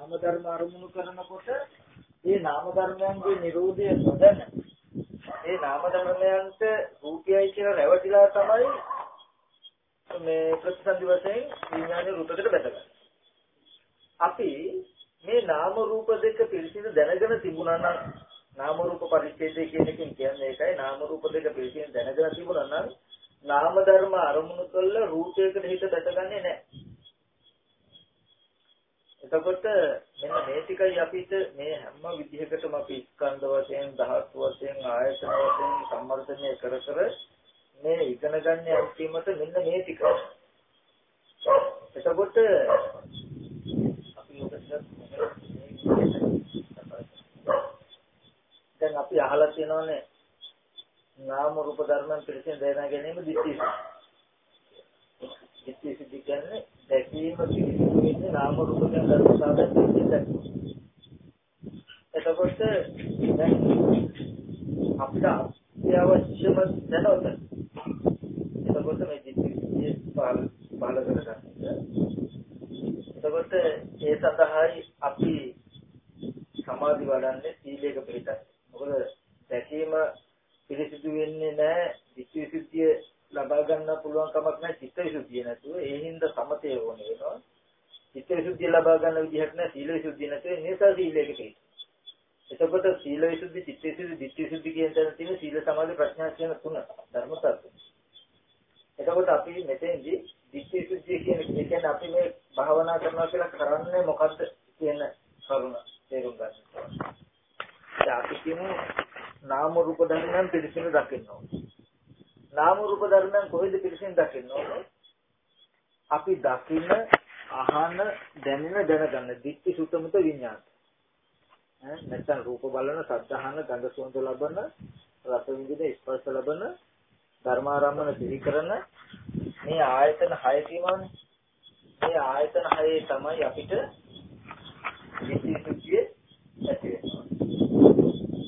නාම ධර්ම අරමුණු කරනකොට මේ නාම ධර්මයන්ගේ Nirodha නොදැන මේ නාම ධර්මයන්ට රූපයයි කියලා රැවටිලා තමයි මේ ප්‍රතිසන්දි වශයෙන් විඥානයේ රූපයකට බැසගන්නේ. අපි මේ නාම රූප දෙක පිළිසිඳ දැනගෙන තිබුණා නම් නාම රූප පරිච්ඡේදය කියන එකෙන් කියන්නේ ඒකයි නාම රූප දෙක පිළිසිඳ දැනගෙන තිබුණා නම් නාම ධර්ම අරමුණු කළ රූපයකට හිත දැකගන්නේ නැහැ. එතකොට මෙන්න මේ ටිකයි අපිට මේ හැම විදිහකටම අපි ස්කන්ධ වශයෙන් ධාතු වශයෙන් ආයතන වශයෙන් සම්මර්ධනය කර කර මේ ඉගෙන ගන්න අන්තිමට මෙන්න මේ ටික. එතකොට අපි දැන් අපි අහලා තියෙනවානේ නාම රූප ධර්මයන් පිළිසින් දැන ගැනීම දිට්ඨි. දිට්ඨි සිද්ධ කියන්නේ දැකීම පිළිසින් වෙන්නේ නාම රූප ධර්ම සාධක දිට්ඨි. එතකොට දැන් අපිට අත්‍යවශ්‍යම දැනවද? එතකොට මේ දිට්ඨි පාල පාල කරගන්න. එතකොට ඒ සඳහායි අපි සමාධි වඩන්නේ සීලයක පිළිපදයි. මොකද දැකීම පිරිසිදු වෙන්නේ නැහැ විචිවිසුද්ධිය ලබා ගන්න පුළුවන් කමක් නැහැ චිත්ත විසුද්ධිය නැතුව ඒ හින්දා සමතේ ඕනේ වෙනවා චිත්ත විසුද්ධිය ලබා ගන්න විදිහක් නැහැ සීල විසුද්ධිය නැතුව ඒ නිසා සීලයක තියෙනවා එතකොට සීල විසුද්ධි චිත්ත විසුද්ධි ditthi විසුද්ධි කියන තැන තියෙන සීල සමාධි ප්‍රඥා කියන තුන ධර්ම තත්ත්ව එතකොට අපි මෙතෙන්දී ditthi විසුද්ධිය කියන එක කියන්නේ අපි මේ භාවනා කරනවා කියලා කරන්නේ මොකද්ද කියන කරුණ තේරුම් ගන්න. දැන් අපි කියමු නාම රූප ධර්මයන් පිළිසින දකින්න ඕනේ. නාම රූප ධර්මයන් කොහෙද පිළිසින දකින්න ඕනේ? අපි දකින්න, අහන, දැනෙන, දැනගන්න දිට්ඨි සුතමත විඤ්ඤාණ. ඈ නැත්නම් රූප බලන, ශබ්ද අහන, ගන්ධ සුවඳ ලබන, රස විඳින, ස්පර්ශ ලබන, ධර්මාරම්මන සිහි කරන මේ ආයතන 6 තියෙනවානේ. මේ ආයතන 6 තමයි අපිට දිට්ඨි සුද්ධිය ඇති වෙනවා.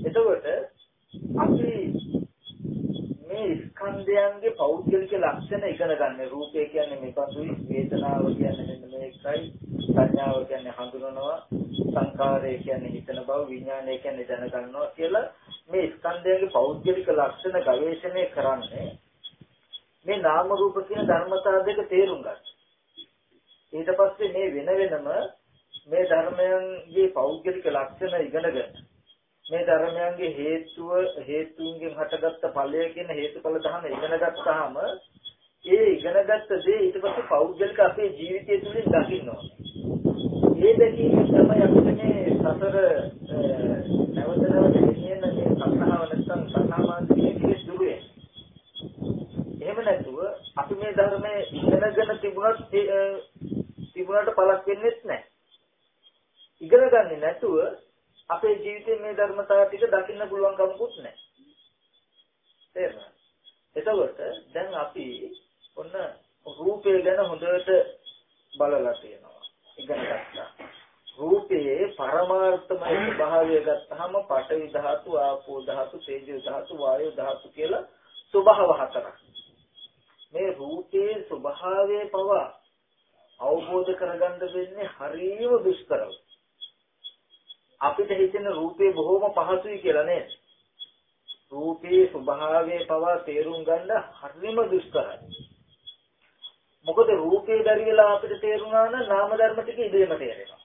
එතකොට අපි මේ ස්කන්ධයන්ගේ පෞද්ගලික ලක්ෂණ ඉගෙන ගන්න. රූපය කියන්නේ මේකයි, වේදනාව කියන්නේ මෙන්න මේකයි, සංඥාව කියන්නේ හඳුනනවා, සංකාරය කියන්නේ හිතන බව, විඥානය කියන්නේ දැනගන්නවා කියලා මේ ස්කන්ධයන්ගේ පෞද්ගලික ලක්ෂණ ගවේෂණය කරන්නේ මේ නාම රූප කියන ධර්මතා දෙක තේරුම් ගන්න. ඊට පස්සේ මේ වෙන වෙනම මේ ධර්මයන්ගේ පෞද්ගලික ලක්ෂණ ඉගෙනගෙන මේ ධර්මයන්ගේ හේතුව හේතුන්ගෙන් හටගත්ත ඵලය කියන හේතුඵල ධර්ම ඉගෙන ගත්තාම ඒ ඉගෙනගත්ත දේ ඊට පස්සේ පෞද්ගලික අපේ ජීවිතය තුළින් දකින්න ඕනේ. ඒ දැකීම තමයි අපිට මේ සතර නැවත නැවත ගෙනියන මේ සංහාව නැත්නම් සංහාමාන්තියේ කිසි දුරේ. එහෙම නැතුව අපි මේ ධර්මයේ ඉගෙනගෙන තිබුණත් තිබුණාට පළක් වෙන්නේ නැහැ. ඉගෙන ගන්නේ නැතුව අපේ ජීවිතේ මේ ධර්මතාව ටික දකින්න පුළුවන් කමකුත් නැහැ. තේරෙනවද? එතකොට දැන් අපි ඔන්න රූපය ගැන හොඳට බලලා තියෙනවා. ඉගෙන ගත්තා. රූපයේ පරමාර්ථමය ස්වභාවය ගත්තාම පඨවි ධාතු, ආපෝ ධාතු, තේජෝ ධාතු, වායෝ ධාතු කියලා ස්වභාව හතරක්. මේ රූපයේ ස්වභාවය පවා අවබෝධ කරගන්න වෙන්නේ හරියම දුෂ්කරයි. අපිට හිතෙන රූපේ බොහොම පහසුයි කියලා නේද? රූපේ ස්වභාවය පවා තේරුම් ගන්න හරිම දුෂ්කරයි. මොකද රූපේ බැරි වෙලා අපිට තේරුණා නම් නාම ධර්ම ටික ඉදීම තේරෙනවා.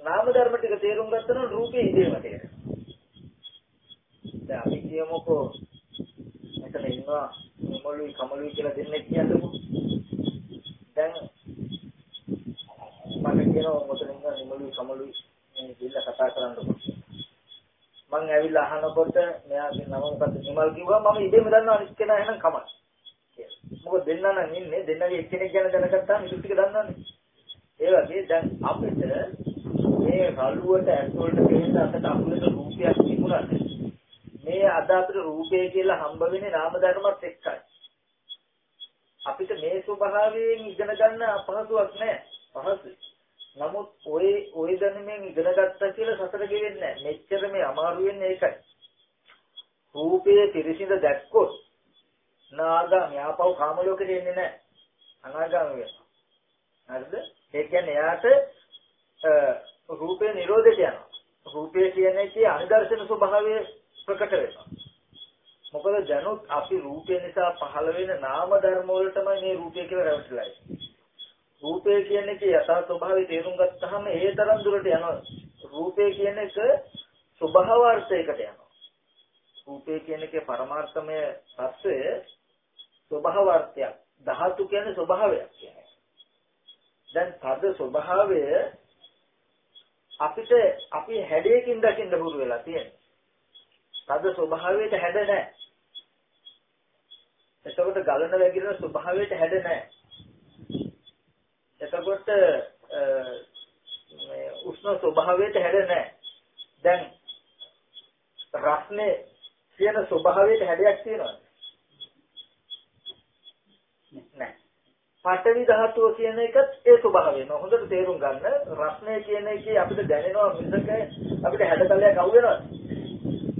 නාම ධර්ම ටික තේරුම් ගත්තම රූපේ ඉදීම තේරෙනවා. දැන් අපි කියමුකෝ මෙතන ඉන්නවා නිමලුයි කමලුයි කියලා දෙන්නෙක් කියන්නකෝ. දැන් මම කියනවා මොතන ඉන්න නිමලුයි කමලුයි මේ දෙල්ල කතා කරන්නකො මං ඇවිල්ලා අහනකොට මෙයාගේ නම මොකද්ද නිමල් කිව්වා මම ඉබේම දන්නවා අනිත් කෙනා එහෙනම් කමක් මොකද දෙන්න නම් ඉන්නේ දෙන්නගේ එක්කෙනෙක් ගැන දැනගත්තාම ඉතුරු ටික දන්නවනේ ඒ වගේ දැන් අපිට මේ රළුවට ඇතුළට ගෙන්න අතට අකුලට රූපයක් තිබුණාට මේ අද අපිට රූපය කියලා හම්බ වෙන්නේ නාම ධර්මත් එක්කයි අපිට මේ ස්වභාවයෙන් ඉගෙන ගන්න අපහසුයක් නැහැ පහසුයි නමුත් ওই ওই දැනුමෙන් ඉගෙන ගත්තා කියලා සතර ගෙවෙන්නේ නැහැ. මෙච්චර මේ අමාරු වෙන්නේ ඒකයි. රූපයේ පිරිසිඳ දැක්කොත් නාගාමී ආපහු කාම ලෝකෙට එන්නේ නැහැ. අනාගාමී වෙනවා. හරිද? ඒ කියන්නේ එයාට රූපේ නිරෝධයට යනවා. රූපය කියන එකේ අනිදර්ශන ස්වභාවය ප්‍රකට වෙනවා. මොකද දැනුත් අපි රූපය නිසා පහළ වෙන නාම ධර්ම වලටමයි මේ රූපය කියලා රැවටිලා ඉන්නේ. රූපය කියන එකේ යථා ස්වභාවය තේරුම් ගත්තාම ඒ තරම් දුරට යනවා. රූපය කියන එක ස්වභාවාර්ථයකට යනවා. රූපය කියන එකේ පරමාර්ථමය தත්වය ස්වභාවාර්ථයක්. ධාතු කියන්නේ ස්වභාවයක් කියන්නේ. දැන් තද ස්වභාවය අපිට අපි හැඩයකින් දකින්න හුරු වෙලා තියෙනවා. තද ස්වභාවයට හැඩ නැහැ. එතකොට ගලන වැగిරෙන ස්වභාවයට හැඩ නැහැ. එතකොට මේ උෂ්ණ ස්වභාවයට හැඩ නැහැ. දැන් රස්නේ කියන ස්වභාවයට හැඩයක් තියෙනවද? නැහැ. පඨවි ධාතුව කියන එකත් ඒ ස්වභාවයම හොඳට තේරුම් ගන්න. රස්නේ කියන එකේ අපිට දැනෙනවා මිසක අපිට හැඩතලයක් අහු වෙනවද?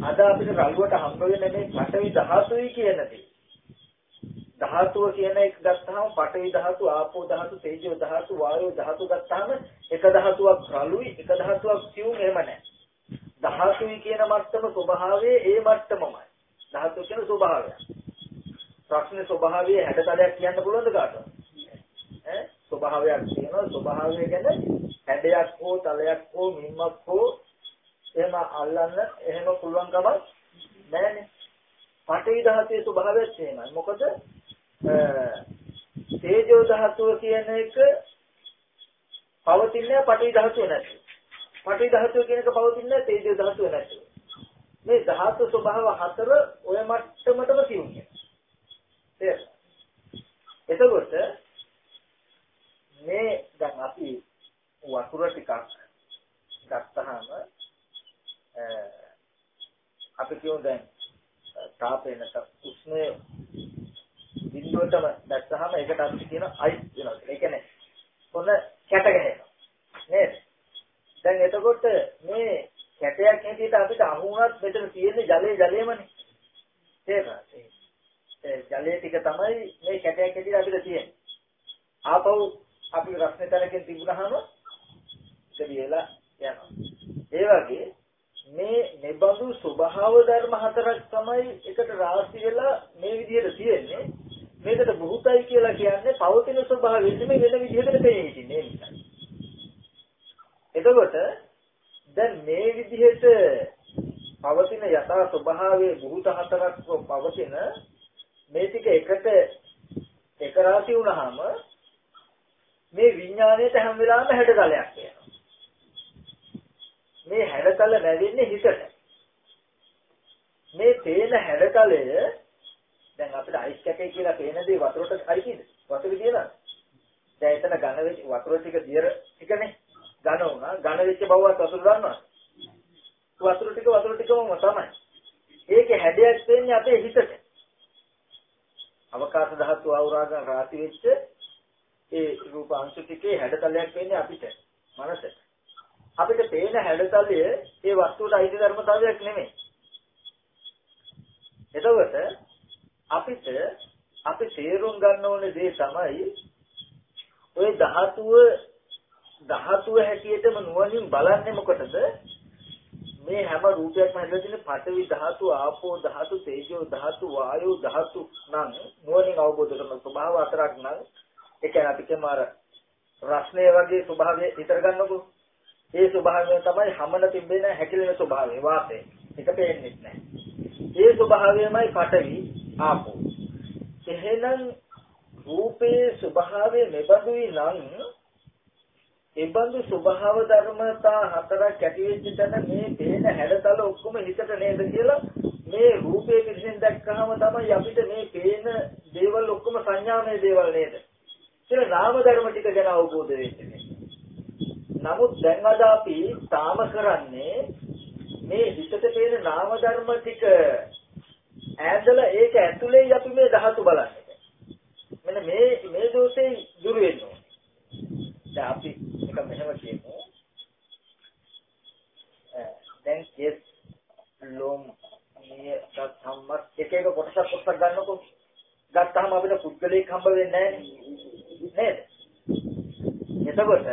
අද අපිට රළුවට හම්බ වෙන්නේ මේ පඨවි ධාතුයි කියන දේ ධාතුව කියන එක ගත්තාම පඨවි ධාතු ආපෝ ධාතු තේජෝ ධාතු වායෝ ධාතු ගත්තාම එක ධාතුවක් රළුයි එක ධාතුවක් සියුම් එහෙම නැහැ ධාතුයි කියන මට්ටම ස්වභාවයේ ඒ මට්ටමමයි. ධාතු කියන ස්වභාවය ප්‍රශ්නේ ස්වභාවයේ හැඩතලයක් කියන්න පුළුවන්ද කාටවත්? ස්වභාවයක් තියෙනවා. ස්වභාවය ගැන හැඩයක් හෝ තලයක් හෝ මිම්මක් හෝ එහෙම අල්ලන්න එහෙම පුළුවන් කමක් නැහැනේ. පඨවි ධාතුවේ ස්වභාවයත් එහෙමයි මොකද තේජෝ ධාතුව කියන එක පවතින්නේ පඨවි ධාතුව නැති පඨවි ධාතුව කියන එක පවතින්නේ තේජෝ ධාතුව නැති මේ ධාතු ස්වභාව හතර ඔය මට්ටමටම තියෙන්නේ එතකොට මේ දැන් අපි වතුර ටිකක් ගත්තාම අපි කියමු දැන් තාපේ නැත්නම් උෂ්ණය බිඳුවටම දැක්කහම ඒකට අපි කියන අයිස් වෙනවා. ඒ කියන්නේ කොන කැට ගහනවා. නේද? දැන් එතකොට මේ කැටයක් හැටියට අපිට අහු වුණත් මෙතන තියෙන්නේ ජලයේ ජලයමනේ. තේරෙනවද? ඒ ජලයේ ටික තමයි මේ කැටයක් හැටියට අපිට තියෙන්නේ. ආපහු අපි රස්නේ තැනකින් තිබුණාම දෙවියලා යනවා. ඒ වගේ මේ නිබඳු ස්වභාව ධර්ම හතරක් තමයි එකට රාශි වෙලා මේ විදිහට තියෙන්නේ. මේකට බුහුතයි කියලා කියන්නේ පවතින ස්වභාවය නෙමෙයි වෙන විදිහකට පෙනී හිටින්නේ නිසා. එතකොට දැන් මේ විදිහට පවතින යථා ස්වභාවයේ බුහුත හතරක් පවතින මේ ටික එකට එක රාශි වුණාම මේ විඥාණයට හැම වෙලාවෙම හැඩතලයක් වෙනවා. මේ හැඩතල නැවෙන්නේ හිතට. මේ පේන හැඩතලය දැන් අපිට අයිස් කැකේ කියලා පේන දේ වතුරට අයිතිද? වතුර කියලා. දැන් එතන ඝන වෙච්ච වතුර ටික දියර ටිකනේ. ඝන වුණා. ඝන වෙච්ච බවවත් වතුර දන්නවා. වතුර ටික වතුර ටිකම තමයි. ඒකේ හැඩයක් තියෙන්නේ අපේ හිතට. අවකාශ ධාතු අවරාගන රාශි වෙච්ච ඒ රූප අංශ ටිකේ හැඩතලයක් වෙන්නේ අපිට මනසට. අපිට පේන හැඩතලය ඒ වස්තුවට අයිති ධර්මතාවයක් නෙමෙයි. එතකොට අපිට අපි තේරුම් ගන්න ඕන දේ තමයි ওই ධාතුව ධාතුව හැටියටම නුවණින් බලන්නේ මොකටද? මේ හැම රූපයක්ම හැදලා තියෙන පඨවි ධාතු, ආපෝ ධාතු, තේජෝ ධාතු, වායෝ ධාතු නම් නුවණින් අවබෝධ කරන ස්වභාව අතරක් නම් ඒ කියන්නේ අපි කියමු අර රස්නේ වගේ ස්වභාවය හිතර ගන්නකො. ඒ ස්වභාවය තමයි හැමන තිබෙන හැකිලෙන ස්වභාවය වාතය. ඒක පේන්නේ නැහැ. ඒ ස්වභාවයමයි පඨවි ආපෝ. එහෙනම් රූපේ ස්වභාවය මෙබඳුයි නම් එබඳු ස්වභාව ධර්මතා හතරක් ඇති වෙච්ච තැන මේ පේන හැඩතල ඔක්කොම හිතට නේද කියලා මේ රූපේ පිටින් දැක්කහම තමයි අපිට මේ පේන දේවල් ඔක්කොම සංඥාමය දේවල් නේද කියලා නාම ධර්ම ටික ගැන අවබෝධ වෙන්නේ. නමුත් දැන් අද අපි තාම කරන්නේ මේ හිතට පේන නාම ධර්ම ටික ඈදලා ඒක ඇතුලේ අපි මේ ධාතු බලන්නේ. මෙන්න මේ මේ දෝෂේ දුරු වෙන්න ඕනේ. දැන් අපි එක මෙහෙම කියමු. දැන් කෙස් ලොම් e මේ සම්මත් එක එක කොටසක් කොටසක් ගන්නකො. ගත්තාම අපිට පුද්ගලයෙක් හම්බ වෙන්නේ නැහැ නේද? එතකොට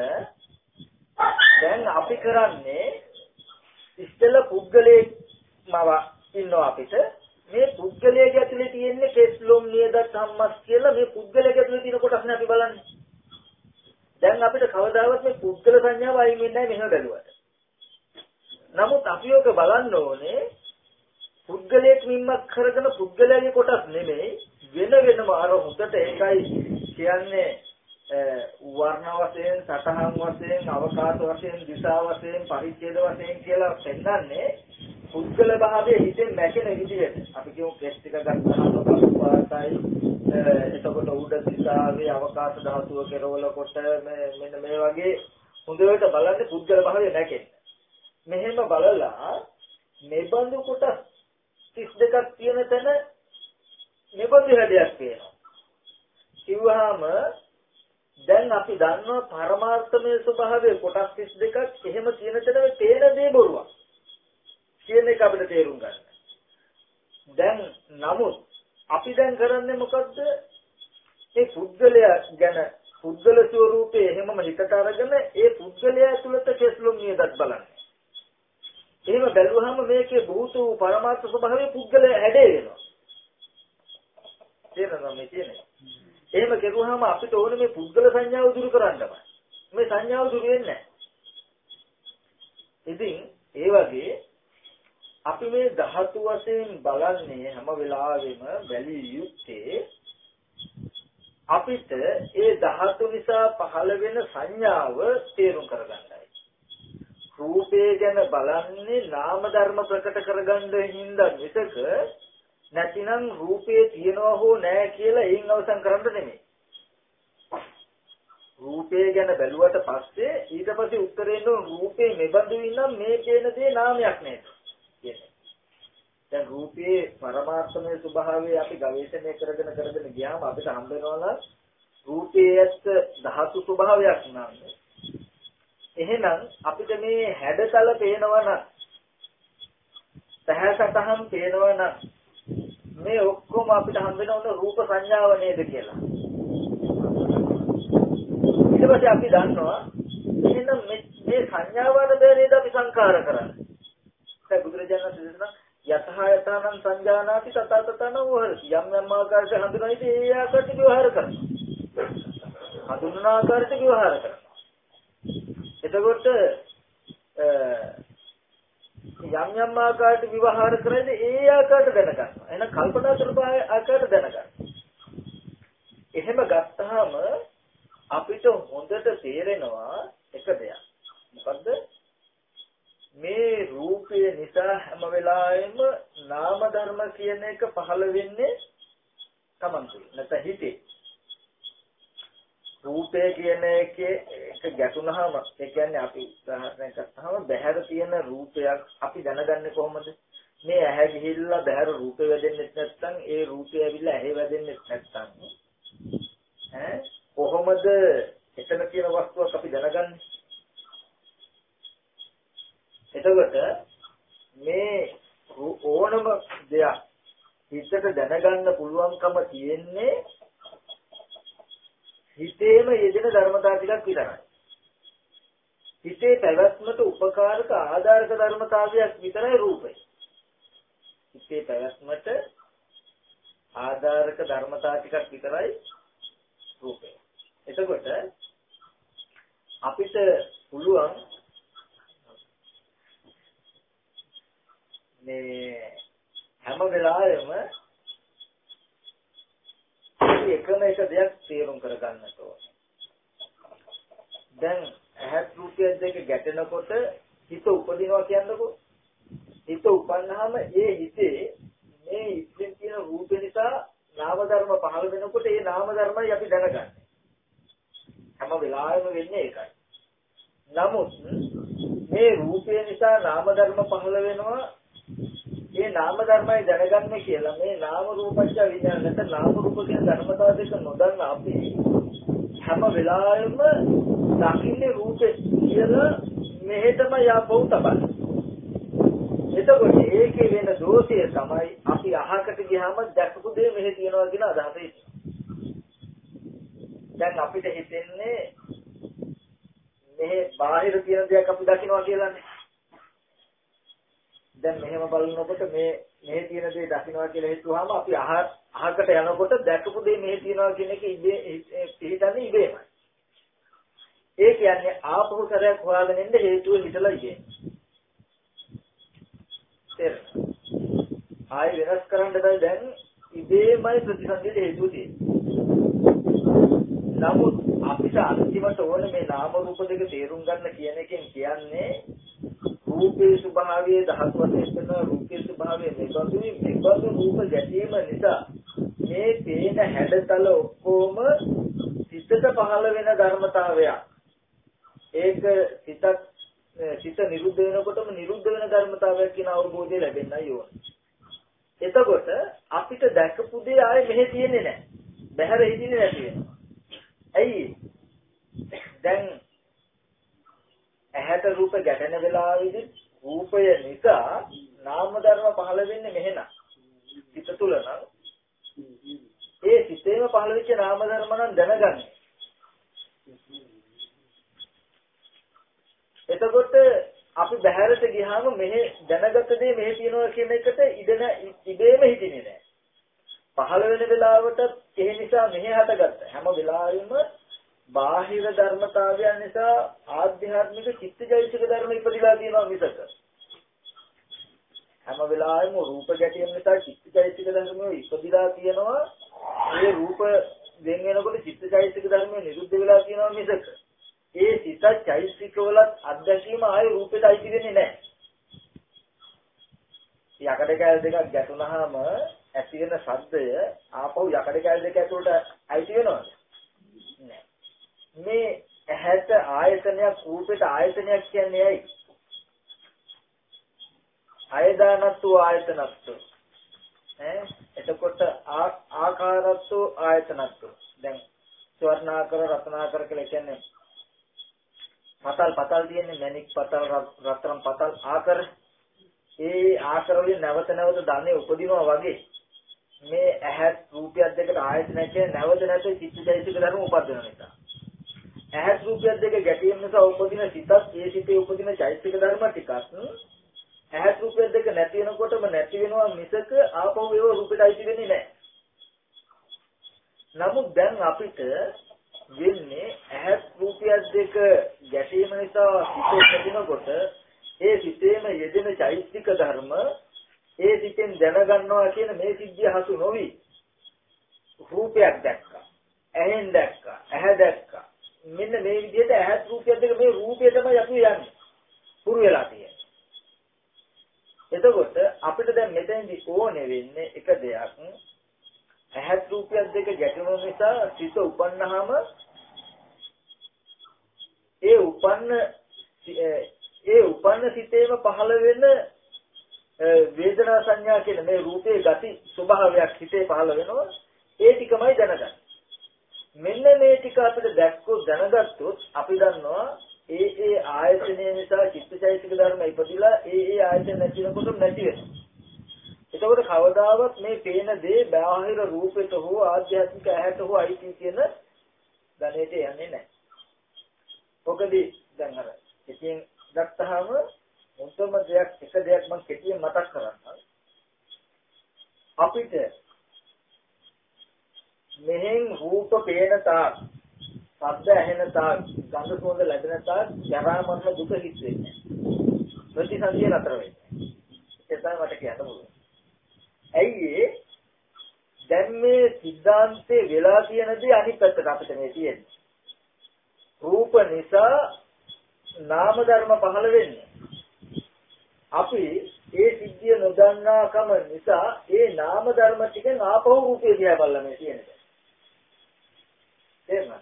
දැන් අපි කරන්නේ ඉස්සෙල්ල පුද්ගලයෙක් මව ඉන්නවා අපිට මේ පුද්ගලයාගේ ඇතුලේ තියෙන්නේ කෙස්ලොම් නියද e සම්මස් කියලා මේ පුද්ගලයාගේ ඇතුලේ තියෙන කොටස් නේ අපි බලන්නේ. දැන් අපිට කවදාවත් මේ පුද්ගල සංඥාව අයින් වෙන්නේ නැහැ මෙහෙම බැලුවට. නමුත් අපි ඔක බලන්න ඕනේ පුද්ගලයෙක් මින්මක් කරගෙන පුද්ගලයාගේ කොටස් නෙමෙයි වෙන වෙනම අර හොඳට ඒකයි කියන්නේ වර්ණ වශයෙන් සතහන් වශයෙන් අවකාශ වශයෙන් දිශා වශයෙන් පරිච්ඡේද වශයෙන් කියලා පෙන්නන්නේ පුද්ගල භාවයේ හිතෙන් නැගෙන විදිහට අපි කියමු කෙස් ටික ගත්තාම පාටයි එතකොට උඩ දිශාවේ අවකාශ ධාතුව කෙරවල කොට මෙන්න මේ වගේ හොඳට බලන්න පුද්ගල භාවය නැකෙන්න මෙහෙම බලලා මෙබඳු කොටස් 32ක් තියෙන තැන මෙබඳු හැඩයක් පේනවා කිව්වහම දැන් අපි දන්නවා පරමාර්ථමය ස්වභාවය කොටස් 32ක් එහෙම තියෙන තැන තේන දේ බොරුවක්. කියන එක අපිට තේරුම් ගන්න. දැන් නමුත් අපි දැන් කරන්නේ මොකද්ද? ඒ පුද්ගලයා ගැන පුද්ගල ස්වરૂපේ එහෙමම හිතට අරගෙන ඒ පුද්ගලයා ඇතුළත කෙස්ලොම් නියදත් බලන්නේ. එහෙම බැලුවහම මේකේ භූත වූ පරමාර්ථ ස්වභාවයේ පුද්ගලයා හැඩේ වෙනවා. තේරෙනවද මේ කියන්නේ? එහෙම කෙරුවාම අපිට ඕනේ මේ පුද්ගල සංඥාව දුරු කරන්නමයි. මේ සංඥාව දුරු වෙන්නේ ඉතින් ඒ වගේ අපි මේ ධාතු වශයෙන් බලන්නේ හැම වෙලාවෙම බැලිය යුත්තේ අපිට ඒ ධාතු නිසා පහළ වෙන සංඥාව තේරුම් කරගන්නයි. රූපය ගැන බලන්නේ නාම ධර්ම ප්‍රකට කරගන්න හින්දා මිසක නැතිනම් රූපේ තියනවා හෝ නැහැ කියලා එයින් අවසන් කරන්න නෙමෙයි. රූපය ගැන බැලුවට පස්සේ ඊට පස්සේ උත්තරේ නෝ රූපේ මෙබඳු විනම් මේ කියන දේ නාමයක් නේද කියන්නේ. දැන් රූපයේ පරමාර්ථමය ස්වභාවය අපි ගවේෂණය කරගෙන කරගෙන ගියාම අපිට හම්බ වෙනවා රූපයේ ඇත්ත ධාතු ස්වභාවයක් නම් එහෙනම් අපිට මේ හැඩතල පේනවා නම් සහසතහම් පේනවා නම් මේ ඔක්කොම අපිට හම්බ වෙන උන රූප සංඥාව නේද කියලා. ඊට පස්සේ අපි දන්නවා එහෙනම් මේ සංඥාවන බෑ නේද අපි සංකාර කරන්නේ. දැන් බුදුරජාණන් වහන්සේ යතහ යතනං සංජානාති තත තතන වහරති යම් යම් ආකාරයට හඳුනනයිද ඒ ආකාරයට විවහාර කරනවා. හඳුනන ආකාරයට විවහාර කරනවා. එතකොට යම් යම් ආකාරයට විවහාර කරයිද ඒ ආකාරයට දැනගන්නවා. එහෙනම් කල්පනා කරපු ආකාරයට දැනගන්න. එහෙම ගත්තාම අපිට හොඳට තේරෙනවා එක දෙයක්. මොකද්ද? මේ රූපය නිසා හැම වෙලාවෙම නාම ධර්ම කියන එක පහළ වෙන්නේ Taman තුල. නැත්නම් හිතේ. රූපය කියන එකේ එක ගැටුනහම ඒ කියන්නේ අපි උදාහරණයක් ගත්තාම බහැර තියෙන රූපයක් අපි දැනගන්නේ කොහොමද? මේ ඇහැ ගිහිල්ලා බහැර රූපේ වැදෙන්නේ නැත්නම් ඒ රූපය ඇවිල්ලා ඇහි වැදෙන්නේ නැත්නම් ඈ කොහොමද එතන තියෙන වස්තුවක් අපි දැනගන්නේ? එතකොට මේ ඕනම දෙයක් හිතට දැනගන්න පුළුවන්කම තියෙන්නේ හිතේම යෙදෙන ධර්මතා ටිකක් විතරයි. හිතේ පැවැත්මට උපකාරක ආධාරක ධර්මතාවයක් විතරයි රූපය. හිතේ පැවැත්මට ආධාරක ධර්මතා ටිකක් විතරයි රූපය. එතකොට අපිට පුළුවන් මේ හැම වෙලාවෙම එකම එක දෙයක් තේරුම් කරගන්නට ඕනේ. දැන් ඇහත් රූපය දෙක ගැටෙනකොට හිත උපදිනවා කියන්නකෝ. හිත උපන්නාම ඒ හිතේ මේ ඉතින් තියෙන රූප නිසා නාම ධර්ම පහළ වෙනකොට ඒ නාම ධර්මයි අපි දැනගන්නේ. හැම වෙලාවෙම වෙන්නේ ඒකයි. නමුත් මේ රූපය නිසා නාම ධර්ම පහළ වෙනවා මේ නාම ධර්මයි දැනගන්නේ කියලා මේ නාම රූපච්ඡ විඥානයට නාම රූප කියන ධර්මතාව දෙක නොදන්න අපි හැම වෙලාවෙම දකින්නේ රූපේ කියලා මෙහෙටම යපොව් තබන. එතකොට ඒකේ වෙන දෝෂය තමයි අපි අහකට ගියාම දැකපු දේ මෙහෙ තියනවා කියන අදහස දැන් අපිට හිතෙන්නේ මෙහි බාහිර තියෙන දෙයක් අපි දකිනවා කියලානේ. දැන් මෙහෙම බලනකොට මේ මෙහි තියෙන දේ දකින්නවා කියලා හිතුවාම අපි අහ අහකට යනකොට දැකපු දේ මෙහි තියෙනවා කියන එක ඉබේ පිළිතන්නේ ඉබේමයි. ඒ කියන්නේ ආපහු සැරයක් හොයාගෙන ඉන්න හේතුව හිතලා ඉන්නේ. තේරෙනවද? ආයෙ වෙනස් කරන්න බෑ දැන් ඉබේමයි ප්‍රතිසන්දියට හේතුව තියෙන්නේ. නමුත් අපිට අන්තිමට ඕනේ මේ නාම රූප දෙක තේරුම් ගන්න කියන එකෙන් කියන්නේ රූපේ ස්වභාවය ධාතු වශයෙන් වෙන රූපේ ස්වභාවය මෙබඳුයි මෙබඳු රූප ගැටීම නිසා මේ පේන හැඩතල ඔක්කොම සිතට පහළ වෙන ධර්මතාවයක් ඒක සිතක් සිත නිරුද්ධ වෙනකොටම නිරුද්ධ වෙන ධර්මතාවයක් කියන අවබෝධය ලැබෙන්නයි ඕන. එතකොට අපිට දැකපු දේ ආයේ මෙහෙ තියෙන්නේ නැහැ. බහැර හිටින්නේ නැති වෙනවා. ඇයි? දැන් ඇහැට රූප ගැටෙන වෙලාවෙදි රූපය නිසා නාම ධර්ම පහළ වෙන්නේ මෙහෙනම්. සිත තුල නම් ඒ සිතේම පහළ වෙච්ච නාම ධර්ම නම් දැනගන්න. එතකොට අපි බහැරට ගියාම මෙහෙ දැනගත දේ මෙහෙ තියෙනවා කියන එකට ඉඩන ඉබේම හිතින්නේ නැහැ. පහළ වෙන වෙලාවට ඒ නිසා මෙහෙ හටගත්ත හැම වෙලාවෙම බාහිර ධර්මතාවයන් නිසා ආධ්‍යාත්මික චිත්තජෛසික ධර්ම ඉපදිලා තියෙනවා මිසක. හැම වෙලාවෙම රූප ගැටීම නිසා චිත්තජෛසික ධර්ම ඉපදිලා තියෙනවා. ඒ රූප වෙන වෙනකොට චිත්තජෛසික ධර්ම නිරුද්ධ වෙලා තියෙනවා මිසක. ඒ සිත චෛසික වලත් අත්දැකීම ආයේ රූපෙට අයිති වෙන්නේ නැහැ. යකඩ කෑල් දෙකක් ගැටුනහම ඇති වෙන ශබ්දය ආපහු යකඩ කෑල් දෙක ඇතුළට අයිති වෙනවද? මේ ඇහැට ආයතනයක් රූපෙට ආයතනයක් කියන්නේ ඇයි? ආයදානත්තු ආයතනත්තු ඈ? එතකොට ආකාරත්තු ආයතනත්තු දැන් ස්වර්ණාකර රත්නාකර කියලා කියන්නේ පතල් පතල් තියෙන්නේ මණික් පතල් රත්තරන් පතල් ආකර. ඒ ආකර වලින් නැවත නැවත ධනෙ උපදිනවා වගේ මේ ඇහත් රූපයක් දෙකට ආයතනයක් කියන්නේ නැවත නැවත චිත්තචෛතසික ධර්ම උපදින නිසා. ඇහත් රූපයක් දෙක ගැටීම නිසා උපදින සිතත් ඒ සිතේ උපදින චෛතසික ධර්ම ටිකත් ඇහත් රූපයක් දෙක නැති වෙනකොටම නැති වෙනවා මිසක ආපහු ඒව රූපෙට අයිති වෙන්නේ නැහැ. නමුත් දැන් අපිට වෙන්නේ ඇහත් රූපයක් දෙක ගැටීම නිසා සිත උපදිනකොට ඒ සිතේම යෙදෙන චෛතසික ධර්ම ඒ සිතෙන් දැනගන්නවා කියන මේ සිද්ධිය හසු නොවි රූපයක් දැක්කා ඇහෙන් දැක්කා ඇහැ දැක්කා මෙන්න මේ විදිහට ඇහත් රූපයක් දෙක මේ රූපය තමයි අපි යන්නේ. පුරු වෙලා තියෙන්නේ. එතකොට අපිට දැන් මෙතෙන්දි ඕනේ වෙන්නේ එක දෙයක්. ඇහත් රූපයක් දෙක ගැටෙන නිසා සිත උපන්නාම ඒ උපන්න ඒ උපන්න සිතේම පහළ වෙන වේදනා සංඥා කියන මේ රූපේ ගති ස්වභාවයක් හිතේ පහළ වෙනවා ඒ ටිකමයි දැනගන්නේ මෙන්න මේ ටික අපිට දැක්කොත් දැනගත්තොත් අපි දන්නවා ඒ ඒ ආයතනය නිසා චිත්තචෛතසික ධර්ම ඉපදිලා ඒ ඒ ආයතන නැතිනකොට නැති වෙනවා. එතකොට කවදාවත් මේ පේන දේ බාහිර රූපෙට හෝ ආධ්‍යාත්මික ඇහැට හෝ අයිති කියන ධනෙට යන්නේ නැහැ. ඔකදී දැන් අර ඉතින් ගත්තාම මුතම දෙයක් එක දෙයක් මම කෙටියෙන් මතක් කරන්නම්. අපිට මෙහෙන් රූප පේන තාක්, ශබ්ද ඇහෙන තාක්, ගන්ධ සුවඳ ලැබෙන තාක් ජරා මරණ දුක හිස් වෙන්නේ. ප්‍රතිසන්දිය නතර වෙන්නේ. ඒ තමයි මට කියන්න පුළුවන්. ඇයි දැන් මේ සිද්ධාන්තේ වෙලා තියෙන දේ අනිත් පැත්තට අපිට මේ තියෙන්නේ. රූප නිසා නාම ධර්ම පහළ වෙන්නේ. අපි ඒ සිද්ධිය නොදන්නාකම නිසා ඒ නාම ධර්ම ටිකෙන් ආපහු රූපේ දිහා බලලා මේ තියෙනවා. තේරුණා?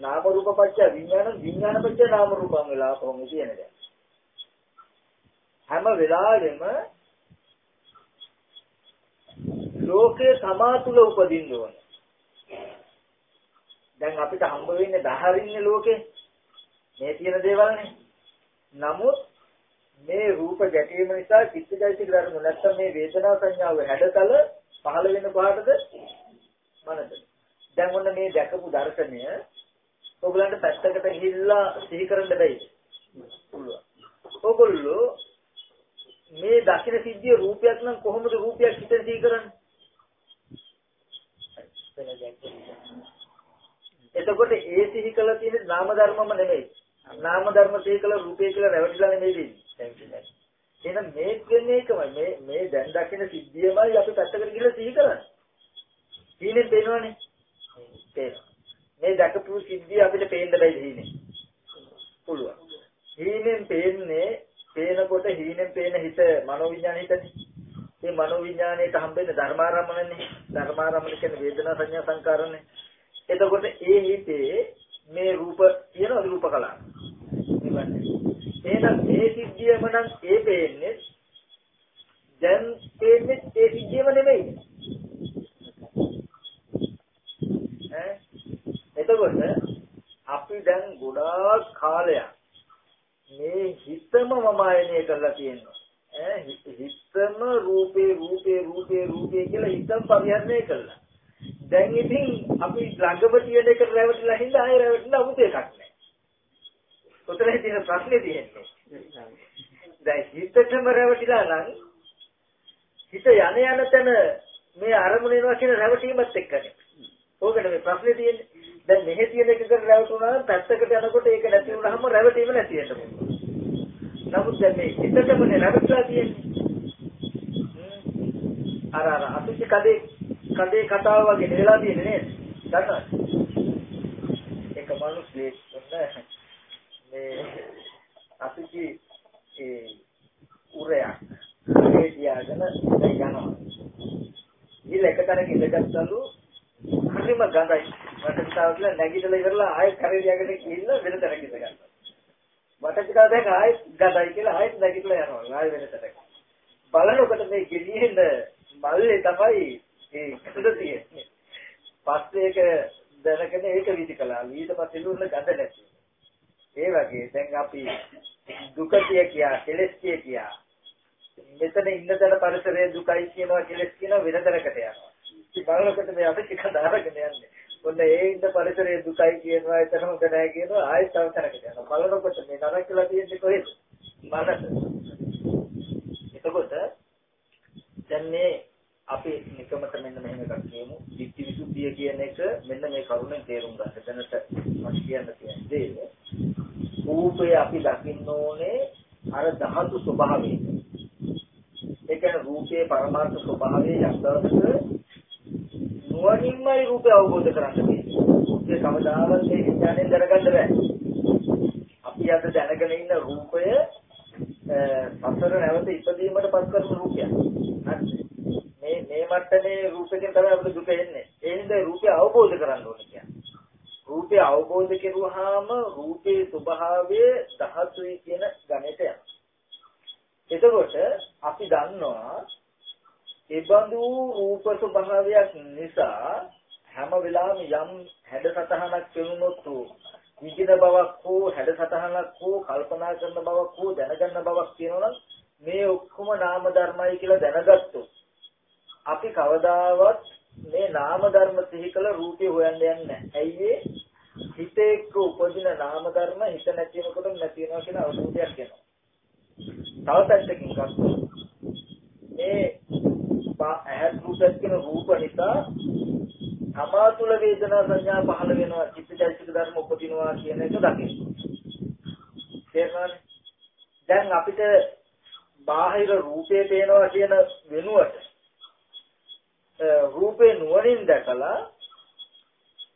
නාම රූප පත්‍ය විඥාන විඥාන පත්‍ය නාම රූපං වෙලා කොහොමද කියන්නේ දැන්? හැම වෙලාවෙම ලෝකේ සමාතුල උපදින්න ඕන. දැන් අපිට හම්බ වෙන්නේ දහරින්නේ ලෝකේ. මේ තියෙන දේවල්නේ. නමුත් මේ රූප ගැටීම නිසා චිත්තජෛසික ධර්ම නැත්තම් මේ වේදනා සංඥාව හැඩතල පහළ වෙන පාටද මනසට. දැන් ඔන්න මේ දැකපු දර්ශනය ඔයගලන්ට පැත්තකට ගිහිල්ලා සිහි කරන්න බැයි. පුළුවන්. ඔයගොල්ලෝ මේ දකින සිද්ධිය රූපයක් නම් කොහොමද රූපයක් හිතෙන් සිහි කරන්නේ? එතකොට ඒ සිහි කළ තියෙන නාම ධර්මම නෙමෙයි. නාම ධර්ම සිහි කළ රූපේ කියලා රැවටිලා නෙමෙයි දෙන්නේ. එහෙනම් මේ කියන්නේ ඒකමයි. මේ මේ දැන් දකින සිද්ධියමයි අපි පැත්තකට ගිහලා සිහි කරන්නේ. හීනෙන් පේනවනේ. පේනවා. මේ දැකපු සිද්ධිය අපිට පේන්න බැයි හීනේ. පුළුවන්. හීනෙන් පේන්නේ පේනකොට හීනෙන් පේන හිත මනෝවිඤ්ඤාණ හිතනේ. මේ මනෝවිඤ්ඤාණයට හම්බෙන්නේ ධර්මාරම්මනේ. ධර්මාරම්මන කියන්නේ වේදනා සංඥා සංකාරනේ. එතකොට ඒ හිතේ මේ රූප කියන රූප කලාව. එහෙනම් මේ සිද්ධියම නම් ඒ පේන්නේ දැන් පේන්නේ ඒ සිද්ධියම නෙමෙයි. ඈ එතකොට අපි දැන් ගොඩාක් කාලයක් මේ හිතම මම ආයනය කරලා තියෙනවා. ඈ හිතම රූපේ රූපේ රූපේ රූපේ කියලා හිතම පරිහරණය කළා. දැන් ඉතින් අපි ළඟම තියෙන එක රැවටිලා හින්දා ආයෙ රැවටිලා 아무ත එකක් නැහැ. උතරේ තියෙන ප්‍රශ්නේ තියෙන්නේ. දැන් හිතටම රැවටිලා නම් හිත යන යන තැන මේ අරමුණ එනවා කියන රැවටීමත් එක්කනේ. ඕකට මේ ප්‍රශ්නේ තියෙන්නේ. දැන් මෙහෙ තියෙන එකකට රැවටුණා නම් පැත්තකට යනකොට ඒක නැති වුණාම රැවටීම නැති වෙන්න පුළුවන්. නමුත් දැන් මේ හිතටමනේ රැවටලා තියෙන්නේ. අර අර අපිට කඩේ කඳේ කතාව වගේ නෙලා තියෙන්නේ නේද? දන්නවද? එක මිනිස්සෙක් මේ අපිටි ඒ උරයක් ඒ තියාගෙන යනවා. ඊළ එක තැනක ඉඳගත්තුලු හරිම ගඳයි. වටපිටාව කියලා නැගිටලා ඉවරලා ආයෙත් කරේ තියාගෙන ගිහිල්ලා වෙන තැනක ඉඳගන්නවා. වටපිටාව දැන් ආයෙත් ගඳයි කියලා ආයෙත් නැගිටලා යනවා. ආයෙ වෙන තැනක. බලනකොට මේ ගෙඩියෙන්ද මල්ලේ තමයි ඒ එකද තියෙන්නේ. පස්සේ ඒක දැනගෙන ඒක විදි කළා. ඊට පස්සේ ලුන්න ගඳ නැති. ඒ වගේ දැන් අපි දුකතිය කියා, කෙලස්තිය කියා. මෙතන ඉන්න තැන පරිසරයේ දුකයි කියනවා කෙලස් කියනවා වෙන තැනකට යනවා. ඉතින් බලනකොට මේ අපි ටික දාරගෙන යන්නේ. ඔන්න ඒ ඉන්න පරිසරයේ දුකයි කියනවා එතන හොඳ නැහැ කියනවා ආයෙත් තව තැනකට යනවා. බලනකොට මේ නරක කියලා තියෙන්නේ කොහෙද? මනස. එතකොට දැන් මේ අපි නිකමට මෙන්න මෙහෙම එකක් කියමු. ditthi visuddhiya කියන එක මෙන්න මේ කරුණෙන් තේරුම් ගන්න. දැනට මම කියන්න තියෙන්නේ රූපය අපි දකින්න ඕනේ අර ධාතු ස්වභාවයෙන්. ඒ කියන්නේ රූපයේ පරමාර්ථ ස්වභාවය යම් දවසක නුවණින්මයි රූපය අවබෝධ කරගන්න තියෙන්නේ. ඒ කවදාවත් ඒ විඥාණයෙන් දැනගන්න බෑ. අපි අද දැනගෙන ඉන්න රූපය සතර නැවත ඉපදීමට පත් කරන රූපයක්. හරි. මේ මේ මට්ටමේ රූපයෙන් තමයි අපිට දුක එන්නේ. ඒ හින්දා රූපය අවබෝධ කරගන්න ඕනේ කියන්නේ. රූපය අවබෝධ කෙරුවාම රූපේ ස්වභාවය ධාතුයි කියන ගණයට යනවා. එතකොට අපි දන්නවා ඒබඳු රූප ස්වභාවයක් නිසා හැම වෙලාවෙම යම් හැඩසතහනක් පෙනුනොත් විජින බවක් හෝ හැඩසතහනක් හෝ කල්පනා කරන බවක් හෝ දැනගන්න බවක් තියෙනවා මේ ඔක්කොම නාම ධර්මයි කියලා දැනගත්තොත් අපි කවදාවත් මේ නාම ධර්ම සිහි කළ රූපේ හොයන්න යන්නේ නැහැ. ඇයි ඒ? හිත එක්ක උපදින නාම ධර්ම හිත නැති වෙනකොට නැති වෙනවා කියන අවබෝධයක් එනවා. තව පැත්තකින් ගත්තොත් මේ ඇහත් රූපයක් කියන රූප නිසා තමා තුළ වේදනා සංඥා පහළ වෙනවා චිත්තචෛතසික ධර්ම උපදිනවා කියන එක දකින්න. තේරුණානේ? දැන් අපිට බාහිර රූපේ පේනවා කියන වෙනුවට රූපේ නුවණින් දැකලා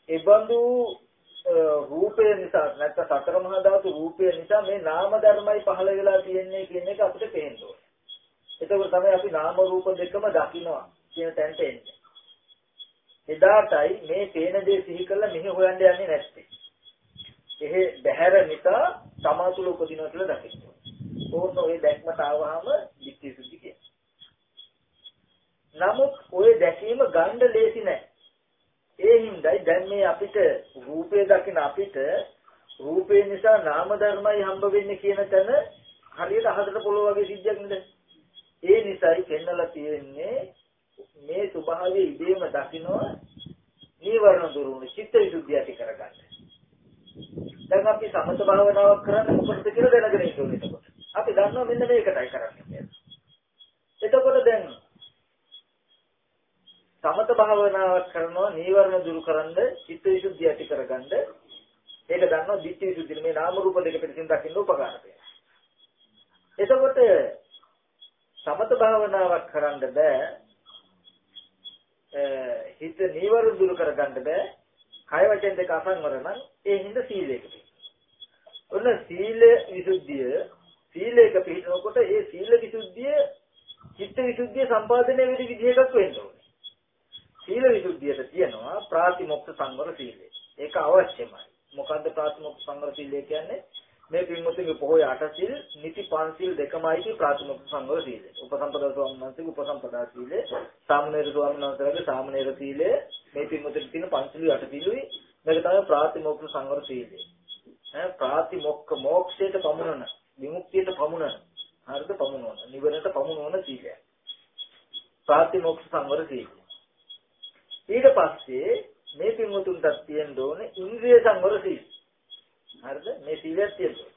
ඒබඳු රූපය නිසා නැත්නම් සතර මහා ධාතු රූපය නිසා මේ නාම ධර්මයි පහළ වෙලා තියෙන්නේ කියන එක අපිට පේන්න ඕනේ. එතකොට තමයි අපි නාම රූප දෙකම දකිනවා කියන තැනට එන්නේ. එදාටයි මේ පේන දේ සිහි කරලා මෙහි හොයන්න යන්නේ නැත්තේ. එහෙ බහැර නිසා සමාතුල උපදිනවා කියලා දකින්න. ඕන ඔය දැක්මට ආවහම දික්ටි සුද්ධි කියන. නමුත් ওই දැකීම ගන්න ලේසි නෑ. ඒ හින්දායි දැන් මේ අපිට රූපය දකින අපිට රූපේ නිසා නාම ධර්මයි හම්බ වෙන්නේ කියන තැන හරියට අහකට පොළොව වගේ සිද්ධියක් නේද? ඒ නිසායි පෙන්නලා තියෙන්නේ මේ ස්වභාවයේ ඉබේම දකින්න නීවරණ දුරුුණු චිත්ත විසුද්ධිය ඇති කරගන්න. දැන් අපි සමත භාවනාවක් කරන්නේ මොකටද කියලා දැනගෙන ඉන්න ඕනේ එතකොට. අපි දන්නවා මෙන්න මේකටයි කරන්නේ කියලා. එතකොට දැන් සමත භාවනාවක් කරනවා නීවරණ දුරු කරන්න චිත්ත විසුද්ධිය ඇති කරගන්න ඒක දන්නවා ධිට්ඨි විසුද්ධිය මේ නාම රූප දෙක පිටින් දකින්න උපකාර එතකොට සමත භාවනාවක් කරන්න බෑ හිත නීවරණ දුරු කරගන්න බෑ කය වචන දෙක අසංවර නම් ඒ හිඳ සීලයකට ඔන්න සීල විසුද්ධිය සීලයක පිළිනකොට ඒ සීල විසුද්ධිය චිත්ත විසුද්ධිය සම්පාදනය වෙන විදිහකට වෙන්න ඕනේ. සීල විසුද්ධියට කියනවා ප්‍රාතිමොක්ඛ සංවර සීලය. ඒක අවශ්‍යමයි. මොකද්ද ප්‍රාතිමොක්ඛ සංවර සීලය කියන්නේ? මේ පින්වතුන්ගේ පොහොය අට සිල්, නිති පන්සිල් දෙකමයි කි ප්‍රාතිමොක්ඛ සංවර සීලය. උපසම්පදා ස්වාමීන් වහන්සේගේ උපසම්පදා සීලය, සාමණේර ස්වාමීන් වහන්සේගේ සාමණේර සීලය, මේ පින්වතුන්ට තියෙන පන්සිල් අට සිල්ුයි මේක තමයි ප්‍රාතිමොක්ඛ සංවර සීලය. ඈ ප්‍රාතිමොක්ඛ මොක්ෂයට පමුණන, විමුක්තියට පමුණන හරිද පමුණවන. නිවනට පමුණවන සීලය. ප්‍රාතිමොක්ෂ සංවර සීලය. ඊට පස්සේ මේ පින්වතුන්ට තියෙන්න ඕනේ ඉන්ද්‍රිය සංවර සීලය. හරිද? මේ සීලයක් තියෙනවා.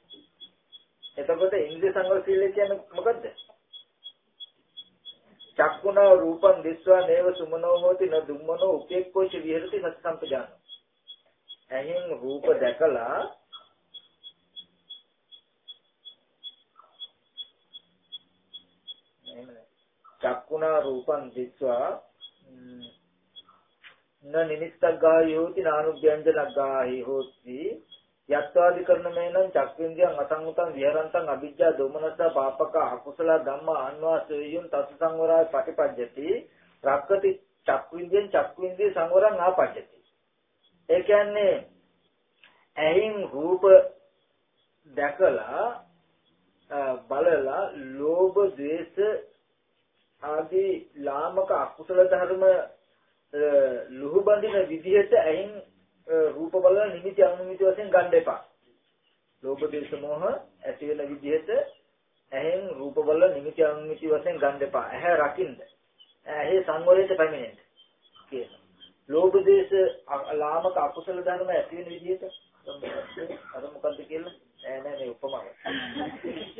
එතකොට ඉන්ද්‍රිය සංවර සීලය කියන්නේ මොකද්ද? චක්කුණා රූපං දිස්වා නේව සුමනෝ හෝති න දුම්මනෝ උපේක්ඛෝච විහෙරති සති සම්පජාන. ඇහෙන් රූප දැකලා චක්කුණා රූපං දිස්වා න නිමිත්තක් ගාහි හෝති නානුභ්‍යංජනක් ගාහි හෝති යත්වාදි කරන මේනම් චක්වින්දියන් අසංගතං විහරන්තං අවිජ්ජා දෝමනස්ස පාපක අකුසල ධම්ම අන්වාසයුන් තස් සංවරාය පටිපජ්ජති. රක්කති චක්වින්දියන් චක්වින්දිය සංවරං ආපජ්ජති. ඒ කියන්නේ ඇහින් රූප දැකලා බලලා ලෝභ ද්වේෂ ආදී ලාමක අකුසල ධර්ම ලුහු බඳින විදිහට ඇහින් රූප බලන නිමිති අනුමිති වශයෙන් ගන්න එපා. ලෝභ දේශ මොහ ඇති වෙන විදිහට ඇහෙන් රූප බලන නිමිති අනුමිති වශයෙන් ගන්න එපා. ඇහැ රකින්න. ඇහි සංවරයට පැමිණෙන්න. කියනවා. ලෝභ දේශ ලාමක අකුසල ධර්ම ඇති වෙන විදිහට අර මොකද්ද කියලා නෑ නෑ මේ උපමාව.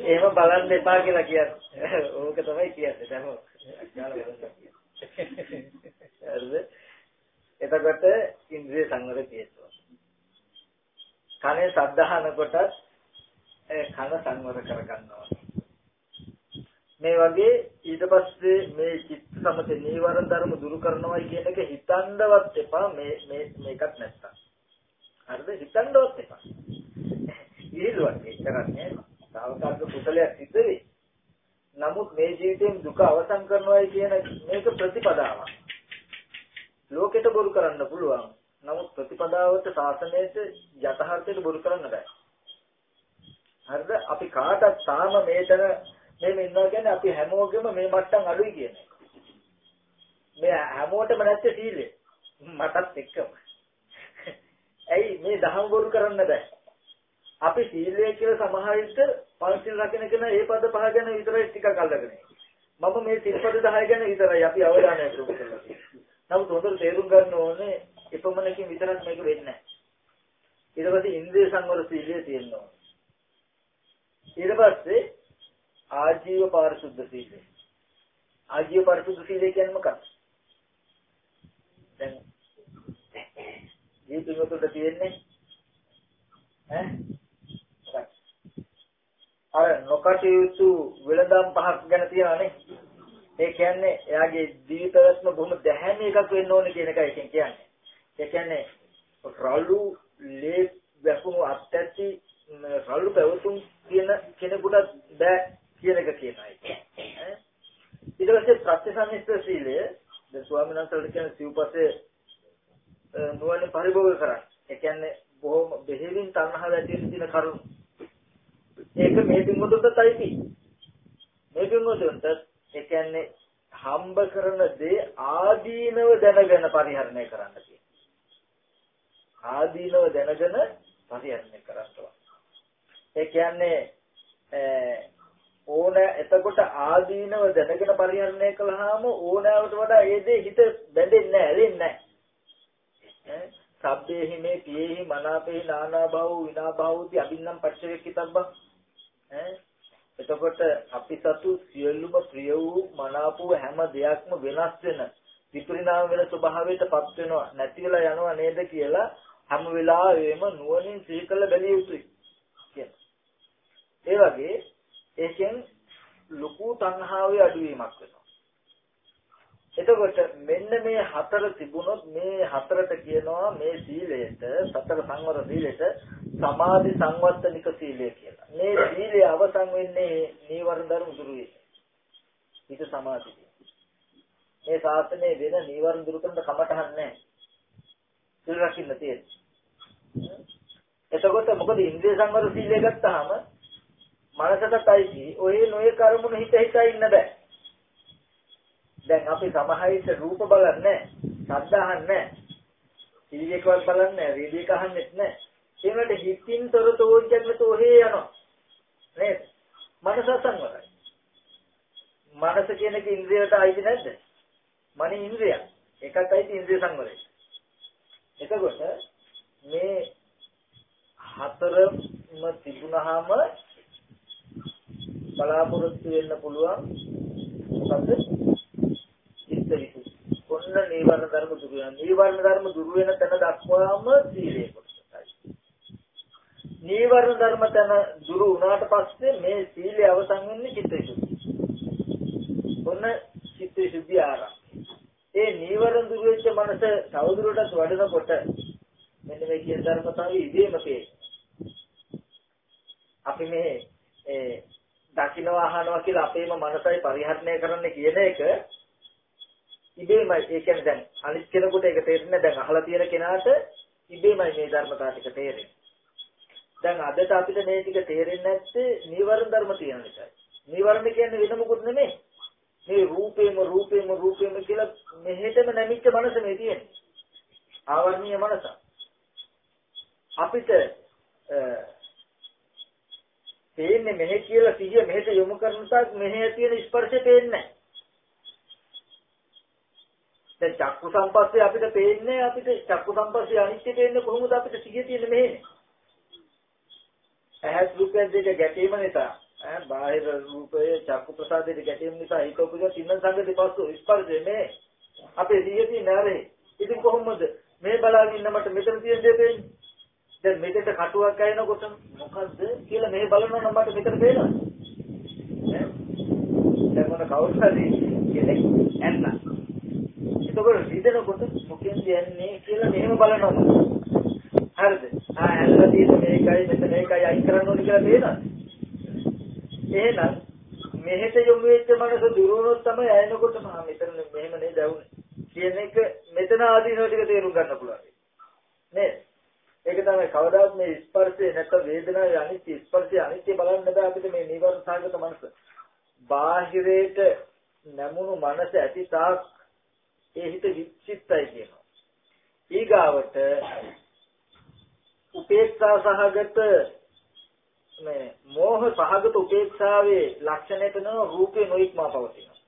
එහෙම බලන්න එපා කියලා කියන්නේ. ඕක තමයි කියන්නේ. දැන් හරිද? එතකොට ඉන්ද්‍රිය සංවර තියෙනවා. කනේ සද්ධාහන කොටත් කන සංවර කරගන්නවා. මේ වගේ ඊට පස්සේ මේ චිත්ත සමත නීවරණ ධර්ම දුරු කරනවායි කියන එක හිතන්නවත් එපා මේ මේ මේකත් නැත්තම්. හරිද? හිතන්නවත් එපා. ඉහිලුවක් ඒ කරන්නේ සාවකාලික කුසලයක් සිද්ධ වෙයි. නමුත් මේ ජීවිතයෙන් දුක අවසන් කරනවායි කියන මේක ප්‍රතිපදාවක්. ලෝකෙට බොරු කරන්න පුළුවන්. නමුත් ප්‍රතිපදාවට සාසනයට යථාර්ථයට බොරු කරන්න බෑ. හරිද? අපි කාටත් තාම මේතන මෙහෙම ඉන්නවා කියන්නේ අපි හැමෝගෙම මේ මට්ටම් අඩුයි කියන්නේ. මේ හැමෝටම නැත්තේ සීලය. මටත් එක්කම. ඇයි මේ දහම් බොරු කරන්න බෑ. අපි සීලය කියලා සමහර විට පන්සිල් රකින්න කෙනා ඒ පද පහ ගැන විතරයි ටිකක් අල්ලගෙන මම මේ සිල්පද 10 ගැන විතරයි අපි අවධානය යොමු කරලා නමුත් හොඳට තේරුම් ගන්න ඕනේ එපමණකින් විතරක් මේක වෙන්නේ නැහැ. ඊට පස්සේ ඉන්ද්‍රිය සංවර සීලය තියෙනවා. ඊට පස්සේ ආජීව පාරිශුද්ධ සීලය. ආජීව පාරිශුද්ධ සීලය කියන්නේ මොකක්ද? දැන් ජීවිතවලට තියෙන්නේ ඈ අර නොකටයුතු වෙළඳාම් පහක් ගැන තියනනේ. ඒ කියන්නේ එයාගේ ජීවිතවස්ම බොහොම දැහැමි එකක් වෙන්න ඕනේ කියන එකයි එකෙන් කියන්නේ. ඒ කියන්නේ රළු ලේ වැකුණු අත්‍යැති රළු පැවතුම් කියන කෙනෙකුට බෑ කියන එක කියනවා. ඊට පස්සේ ප්‍රත්‍යසන්නිස්ත සීලය දැන් ස්වාමීන් වහන්සේලා කියන සිව්පස්සේ නුවණ පරිභෝග කරන්නේ. ඒ කියන්නේ බොහොම බෙහෙවින් තණ්හාව ඇති වෙන දින කරුණු ඒක මේ පින්වතුන්ටත් අයිති. මේ පින්වතුන්ට ඒ කියන්නේ හම්බ කරන දේ ආදීනව දැනගෙන පරිහරණය කරන්න කියනවා. ආදීනව දැනගෙන පරිහරණය කරනවා. ඒ කියන්නේ ඕන එතකොට ආදීනව දැනගෙන පරිහරණය කළාම ඕනෑවට වඩා ඒ දේ හිත බැඳෙන්නේ නැහැ, ඇලෙන්නේ නැහැ. සබ්බේහි මේ පියේහි මනාපේහි නානා භව විනා භවති අබින්නම් පච්චවේකිතබ්බ ඈ එතකොට අපි සතු සියලුම ප්‍රිය වූ මනාප වූ හැම දෙයක්ම වෙනස් වෙන විපරිණාම වෙන ස්වභාවයටපත් වෙනවා නැති වෙලා යනවා නේද කියලා හැම වෙලාවෙම නුවණින් සිහි කළ බැලිය යුතුයි කියන. ඒ වගේ ඒකෙන් ලොකු තණ්හාවේ අඩුවීමක් වෙනවා. එතකොට මෙන්න මේ හතර තිබුණොත් මේ හතරට කියනවා මේ සීලයට සතර සංවර සීලයට සමාධි සංවත්තනික සීලය කියලා. මේ සීලය අවසන් වෙන්නේ නීවරණ ධර්ම දුරු වෙන්නේ. හිත සමාධිය. මේ ශාසනයේ වෙන නීවරණ දුරු කරන්න කමටහන් නැහැ. සිල් රකින්න තියෙන්නේ. එතකොට මොකද ඉන්ද්‍රිය සංවර සීලය ගත්තාම මනසටයි ඔය නොයේ කර්මුණු හිත හිතා ඉන්න බෑ. දැන් අපි සමහරිට රූප බලන්නේ ශබ්ද අහන්නේ ටීවීකවත් බලන්නේ රේඩියෝ එක අහන්නෙත් නැහැ. ඒ වලට හිතින් තොර තෝජ්ජන්න තෝහේ යනවා. නේද? මනස සංවරයි. මනස කියන එක ඉන්ද්‍රියට අයිති නැද්ද? මන ඉන්ද්‍රිය. එකක් අයිති ඉන්ද්‍රිය සංවරයි. එතකොට මේ හතරම තිබුණාම බලාපොරොත්තු වෙන්න පුළුවන් මොකද්ද ඔන්න නීවරණ ධර්ම දුරු වෙනවා. නීවරණ ධර්ම දුරු වෙන තැන දක්වාම සීලය කොටසයි. නීවරණ ධර්ම තැන දුරු වුණාට පස්සේ මේ සීලය අවසන් වෙන්නේ චිත්තවිසුද්ධිය. ඔන්න චිත්තවිසුද්ධිය ආරම්භ. ඒ නීවරණ දුරු වෙච්ච මනස තවදුරටත් වඩනකොට මෙන්න මේ කියන ධර්මතාවය ඉදීම අපි මේ ඒ දකින්න අහනවා කියලා අපේම මනසයි පරිහරණය කරන්න කියන එක ඉබේමයි ඒ කියන්නේ දැන් අනිත් කෙනෙකුට ඒක තේරෙන්නේ දැන් අහලා තියෙන කෙනාට ඉබේමයි මේ ධර්මතාව ටික තේරෙන්නේ. දැන් අදට අපිට මේ ටික තේරෙන්නේ නැත්තේ නීවරණ ධර්ම තියෙන නිසා. නීවරණ කියන්නේ වෙන මොකුත් නෙමෙයි. මේ රූපේම රූපේම රූපේම කියලා මෙහෙටම නැමිච්ච මනස මේ තියෙන්නේ. ආවර්ණීය මනස. අපිට තේන්නේ මෙහෙ කියලා සිහිය මෙහෙට යොමු කරන තාක් මෙහෙ තියෙන ස්පර්ශය පේන්නේ නැහැ. දැන් චක්කු සම්පස්සේ අපිට පේන්නේ අපිට චක්කු සම්පස්සේ අනිත්‍ය පේන්නේ කොහොමද අපිට සිහිය තියෙන්නේ මෙහෙනේ. ඇහත් රූපයෙන් දෙක ගැටීම නිසා ඈ බාහිර රූපයේ චක්කු ප්‍රසාදයේ ගැටීම නිසා ඒක උපදින තින්න සංගති පස්සු ස්පර්ශය මේ අපේ සිහිය තියෙන්නේ නැහැ. ඉතින් කොහොමද මේ බලාගෙන ඉන්න මට මෙතන තියෙන දේ පේන්නේ? දැන් මෙතෙන්ට කටුවක් ගෑනකොට මොකද්ද කියලා මේ බලනවා නම් මට මෙතන පේනවා. දැන් මොන කවුරුහරි කෙනෙක් ඇන්නා එතකොට රිදෙනකොට මොකෙන්ද යන්නේ කියලා මෙහෙම බලනවා. හරිද? ආ ඇල්ල තියෙන මේකයි මෙතන මේකයි අයින් කරන්න ඕනේ කියලා තේරෙනවද? එහෙනම් මෙහෙට යොමු වෙච්ච මනස දුරුනොත් තමයි ඇයෙනකොට මා මෙතන මෙහෙම නේද ඇවුනේ. කියන එක මෙතන ආදීනෝ ටික තේරුම් ගන්න පුළුවන්. නේද? ඒක තමයි කවදාවත් මේ ස්පර්ශය නැත්නම් වේදනාවේ අනිත්‍ය ස්පර්ශය අනිත්‍ය බලන්න බෑ අපිට මේ නිවර්ණ සාගත මනස. බාහිරේට නැමුණු මනස ඇති තාක් ඒ හිත විචිත්තයි කියනවා. ඊගාවට උපේක්ෂා සහගත මේ මෝහ සහගත උපේක්ෂාවේ ලක්ෂණය වෙනවා රූපේ නොඉක්මා පවතිනවා.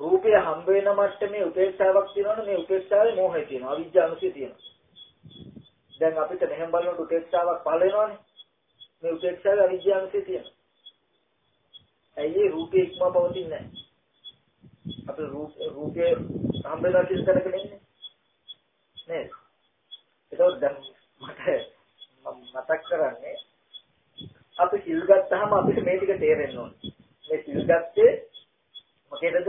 රූපය හම්බ වෙන මට්ටමේ උපේක්ෂාවක් තියෙනවනේ මේ උපේක්ෂාවේ මෝහය තියෙනවා අවිජ්ජානුසය තියෙනවා. දැන් අපිට මෙහෙම බලනකොට උපේක්ෂාවක් පහළ වෙනවනේ. මේ උපේක්ෂාවේ අවිජ්ජානුසය තියෙනවා. ඇයි රූපේ ඉක්මා පවතින්නේ නැහැ? අපි රූපේ හම්බෙලා කියන තැනක ඉන්නේ. නේද? ඒකෝ දැන් මට මතක් කරන්නේ අපි සිල් ගත්තාම අපිට මේ ටික තේරෙන්න ඕනේ. මේ සිල් ගත්තේ මොකේදද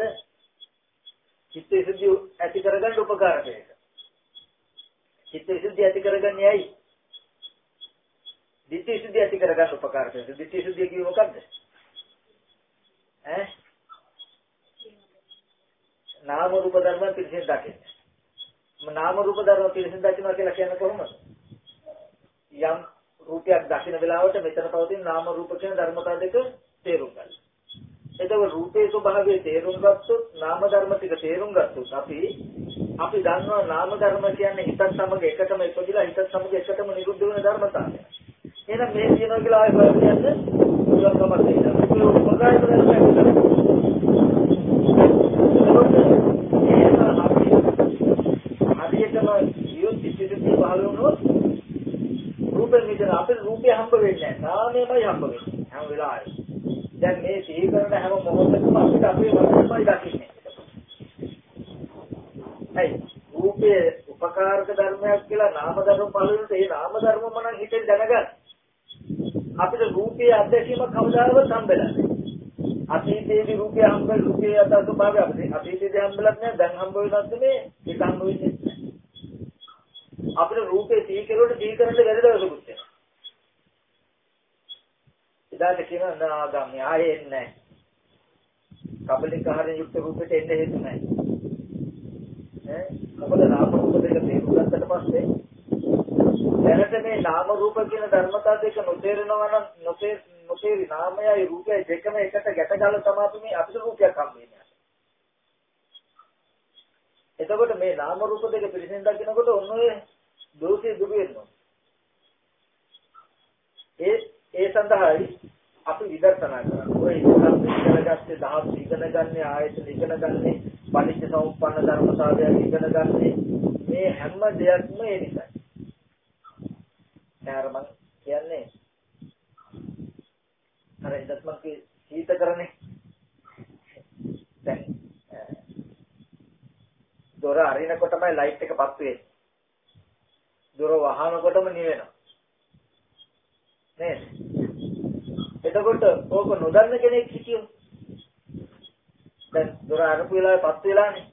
චිත්ත විසුද්ධිය ඇති කරගන්න උපකාරකයක චිත්ත විසුද්ධිය ඇති කරගන්නේ ඇයි? ditthi විසුද්ධිය ඇති කරගන්න උපකාරකයක ditthi විසුද්ධිය කිව්ව මොකද්ද ඈ නාම රූප ධර්ම පිළිසින් දකින්න. නාම රූප ධර්ම පිළිසින් දකින්නවා කියලා කියන්නේ කොහොමද? යම් රූපයක් දකින්න වෙලාවට මෙතන පවතින නාම රූප කියන ධර්මතා දෙක තේරුම් ගන්න. එතකොට රූපේ ස්වභාවය තේරුම් ගත්තොත් නාම ධර්ම ටික තේරුම් ගත්තොත් අපි අපි දන්නවා නාම ධර්ම කියන්නේ හිතත් සමග එකටම ඉපදිලා හිතත් සමග එකටම නිරුද්ධ වෙන ධර්මතාවය. එහෙනම් මේ කියනවා කියලා ආයෙ බලන්න පුළුවන් කමක් නැහැ. ඒක මොකක්ද හම්බ වෙන්නේ නැහැ. නාමයමයි හම්බ වෙන්නේ හැම වෙලාවෙම. දැන් මේ සිහි කරන හැම මොහොතකම අපිට අපේ මනසමයි දකින්නේ. ඇයි? රූපයේ උපකාරක ධර්මයක් කියලා නාම ධර්ම පහළිනුත් ඒ නාම ධර්මම නම් හිතෙන් දැනගන්න. අපිට රූපයේ අත්දැකීම කවදාවත් හම්බෙලා නැහැ. අතීතයේදී රූපය හම්බ රූපයේ යථා ස්වභාවය අපිට අතීතයේදී හම්බෙලත් නැහැ දැන් හම්බ වෙනත් මේ ඒක හම්බ වෙන්නේ නැහැ. අපිට රූපේ සිහි කෙරුවට සිහි කරන්න බැරි දවසකුත් එනවා. එදාට කියනවා නාගම් ආයේ එන්නේ නැහැ. කබලිකාහරයෙන් යුක්ත රූපෙට එන්න හේතු නැහැ. ඈ මොකද නාම රූප දෙක තේරුම් ගත්තට පස්සේ දැනට මේ නාම රූප කියන ධර්මතා දෙක නොතේරෙනවා නම් නොතේ නොතේරි නාමයයි රූපයයි දෙකම එකට ගැට ගාලා තමයි මේ අපිට රූපයක් හම් වෙන්නේ. එතකොට මේ නාම රූප දෙක පිළිසෙන් දකිනකොට ඔන්න ඔය දෝෂය දුරු වෙනවා. ඒ ඒ සඳහායි අපි විදර්ශනා කරනවා. ඔය ඉස්සන් ඉගෙනගත්තේ දහස් ඉගෙන ගන්න ආයතන ඉගෙන ගන්න පටිච්ච සමුප්පන්න ධර්මතාවය ඉගෙන ගන්න මේ හැම දෙයක්ම ඒ නිසායි. දැන් මම කියන්නේ අර ඉදත් මම සීත කරන්නේ දැන් දොර අරිනකොටමයි ලයිට් එක පත් වෙන්නේ. දොර වහනකොටම නිවෙනවා. නේද? එතකොට ඕක නොදන්න කෙනෙක් හිටියොත් දැන් දොර අරපු වෙලාවේ පත් වෙලානේ.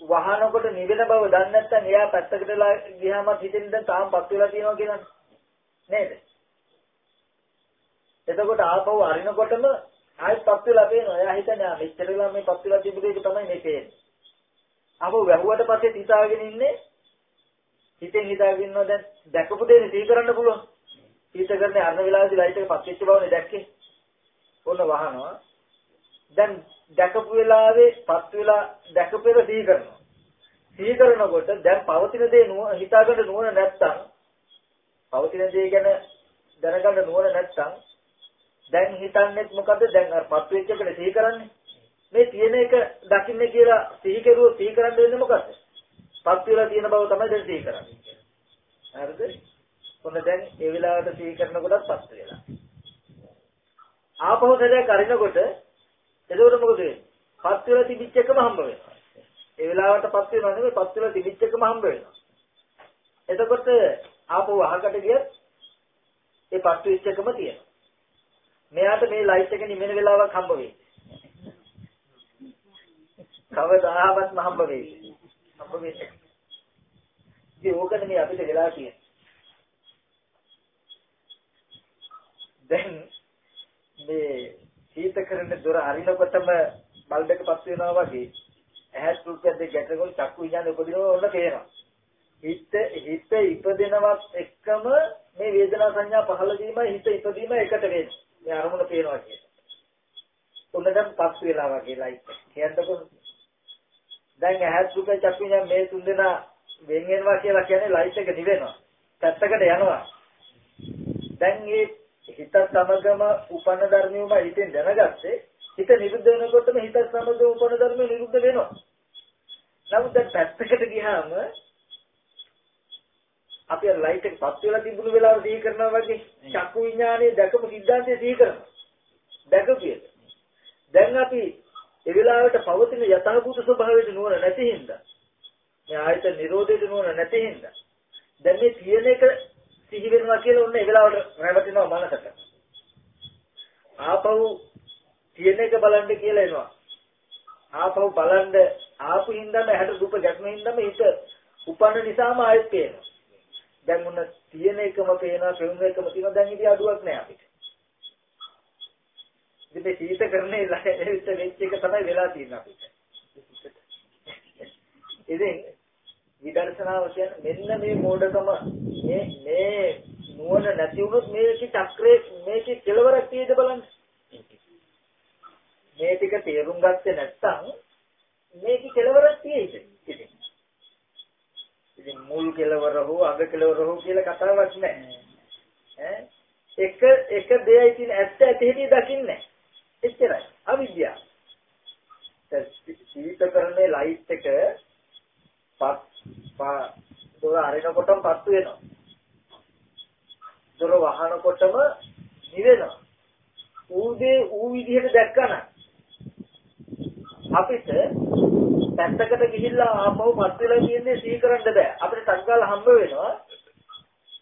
වහනකොට නිවෙන බව දන්නේ නැත්නම් එයා පැත්තකට වෙලා ගියාම හිතෙන් දැන් තාම පත් වෙලා තියෙනවා කියලා නේද? එතකොට ආපහු අරිනකොටම ආයෙත් පත් වෙලා පේනවා. එයා හිතන්නේ මෙච්චර වෙලා මේ පත් වෙලා තිබුණ එක තමයි මේ පේන්නේ. ආපහු වැහුවට පස්සේ හිතාගෙන ඉන්නේ හිතෙන් හිතාගෙන ඉන්නවා දැන් දැකපු දේ සිහි කරන්න පුළුවන්. සිහි කරන්නේ අරන වෙලාවේදී ලයිට් එක පත් වෙච්ච බවනේ දැක්කේ. ඔන්න වහනවා. දැන් දැකපු වෙලාවේ පත් වෙලා දැකපු එක සිහි කරනවා. සිහි කරනකොට දැන් පවතින දේ නුව හිතාගන්න නුවණ නැත්තම් පවතින දේ ගැන දැනගන්න නුවණ නැත්තම් දැන් හිතන්නේ මොකද දැන් අර පත් වෙච්ච එකට සිහි කරන්නේ මේ තියෙන එක දකින්න කියලා සිහි කරුවොත් සිහි කරන්න වෙන්නේ මොකද්ද පත් වෙලා තියෙන බව තමයි දැන් සිහි කරන්නේ. හරිද? ඔන්න දැන් ඒ වෙලාවට සිහි කරනකොටත් පත් වෙලා. ආපහු සැරයක් අරිනකොට එතකොට මොකද වෙන්නේ? පත් වෙලා තිබිච්ච එකම හම්බ වෙනවා. ඒ වෙලාවට පත් වෙනව නෙමෙයි පත් වෙලා තිබිච්ච එකම හම්බ වෙනවා. එතකොට ආපහු අහකට ගියත් ඒ පත් වෙච්ච එකම තියෙනවා. මෙයාට මේ ලයිට් එක නිවෙන වෙලාවක් හම්බ වෙයි. කවදාවත් හම්බ වෙයි. හම්බ වෙන්නේ. ඉතින් ඕකනේ මේ අපිට වෙලා තියෙන්නේ. දැන් මේ සීත කරන දොර අරිනකොටම බල්බ් එක පස් වෙනවා වගේ ඇහැත් රුක්කත් දෙක ගැටගොල් චක්කු විඥාන උපදිනවා ඔන්න පේනවා. හිත හිත ඉපදෙනවත් එක්කම මේ වේදනා සංඥා පහළ වීමයි හිත ඉපදීම එකට වෙන්නේ. මේ අරමුණ පේනවා කියන. උන්න දැන් පස් වෙලා වගේ ලයිට් එක. කියන්නකො දැන් ඇහත් දුක චක්කුඥා මේ තුන් දෙනා වෙන් වෙනවා කියලා කියන්නේ ලයිට් එක නිවෙනවා. පැත්තකට යනවා. දැන් මේ හිත සමගම උපන්න ධර්මියම හිතෙන් දැනගත්තේ හිත නිරුද්ධ වෙනකොටම හිත සමගම උපන්න ධර්මිය නිරුද්ධ වෙනවා. නමුත් දැන් පැත්තකට ගියාම අපි අර ලයිට් එක පත් වෙලා තිබුණු වෙලාව සිහි කරනවා වගේ චක්කු විඥානයේ දැකපු සිද්ධාන්තය සිහි කරනවා. දැකපු එක. දැන් අපි ඒ වෙලාවට පවතින යථාභූත ස්වභාවයට නුවණ නැති හින්දා මේ ආයත නිරෝධයට නුවණ නැති හින්දා දැන් මේ තියෙන එක සිහි වෙනවා කියලා ඔන්න ඒ වෙලාවට රැවටෙනවා මනසට. ආපහු තියෙන එක බලන්න කියලා එනවා. ආපහු බලන්න ආපු හින්දාම ඇහැට රූප ගැටෙන හින්දාම හිත උපන්න නිසාම ආයෙත් පේනවා. දැන් මොන තියෙන එකම පේනවා පෙනුන එකම තියෙනවා දැන් ඉතින් අඩුවක් නෑ අපිට. ඉතින් මේ සීත කරන්නේ ලැහෙච්ච වෙච්ච එක තමයි වෙලා තියෙන්නේ අපිට. ඉතින් විදර්ශනාව කියන්නේ මෙන්න මේ මෝඩකම මේ මේ නුවණ නැති වුණොත් මේකේ චක්‍රේ මේකේ කෙලවරක් තියෙද බලන්න. මේ ටික තේරුම් ගත්තේ නැත්නම් මේකේ කෙලවරක් තියෙයිද? ඉතින් ඉතින් මුල් කෙලවර හෝ අග කෙලවර හෝ කියලා කතාවක් නැහැ. ඈ එක එක දෙයයි තියෙන ඇත්ත ඇති හැටි දකින්නේ. එච්චරයි. අවිද්‍යාව. දැන් සීතකරණේ ලයිට් එක පස් පොර අරිනකොටම පත්තු වෙනවා. දොර වහනකොටම නිවෙනවා. ඌදේ ඌ විදිහට දැක්කම අපිට පැත්තකට ගිහිල්ලා ආපහු පත් වෙලා කියන්නේ සීකරන්න බෑ. අපිට සංකල්ප හම්බ වෙනවා.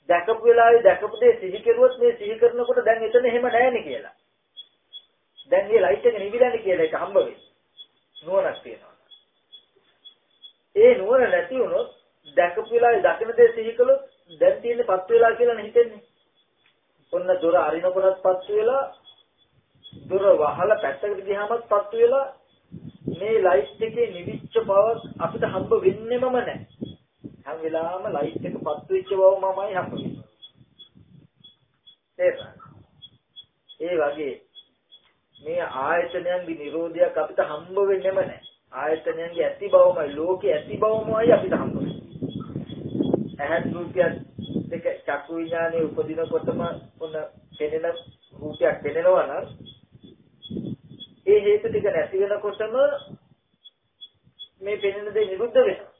දැකපු වෙලාවේ දැකපු දේ සිහි කරුවොත් මේ සිහි කරනකොට දැන් එතන එහෙම නැහැ නේ කියලා. දැන් මේ ලයිට් එක නිවිලානේ කියලා එක හම්බ වෙන්නේ. නුවණක් තියෙනවා. ඒ නුවණ නැති වුණොත් දැකපු වෙලාවේ දකින දේ සිහි කළොත් දැන් තියෙන්නේ පස් වෙලා කියලා හිතෙන්නේ. ඔන්න දොර අරිනකොටත් පස් වෙලා දොර වහලා පැත්තකට ගියාමත් පස් වෙලා මේ ලයිට් එකේ නිවිච්ච බව අපිට හම්බ වෙන්නෙමම නැහැ. හැම වෙලාවෙම ලයිට් එක පත් වෙච්ච බව මමයි හම්බ වෙන්නේ. ඒ වගේ මේ ආයතනයන්ගේ නිරෝධයක් අපිට හම්බ වෙන්නේම නැහැ. ආයතනයන්ගේ ඇති බවමයි ලෝකේ ඇති බවමයි අපිට හම්බ වෙන්නේ. ඇහත් රූපයත් එක චක්කු විඥානේ උපදිනකොටම ඔන්න පෙනෙන රූපයක් පෙනෙනවා නම් ඒ හේතු ටික නැති වෙනකොටම මේ පෙනෙන දේ නිරුද්ධ වෙනවා.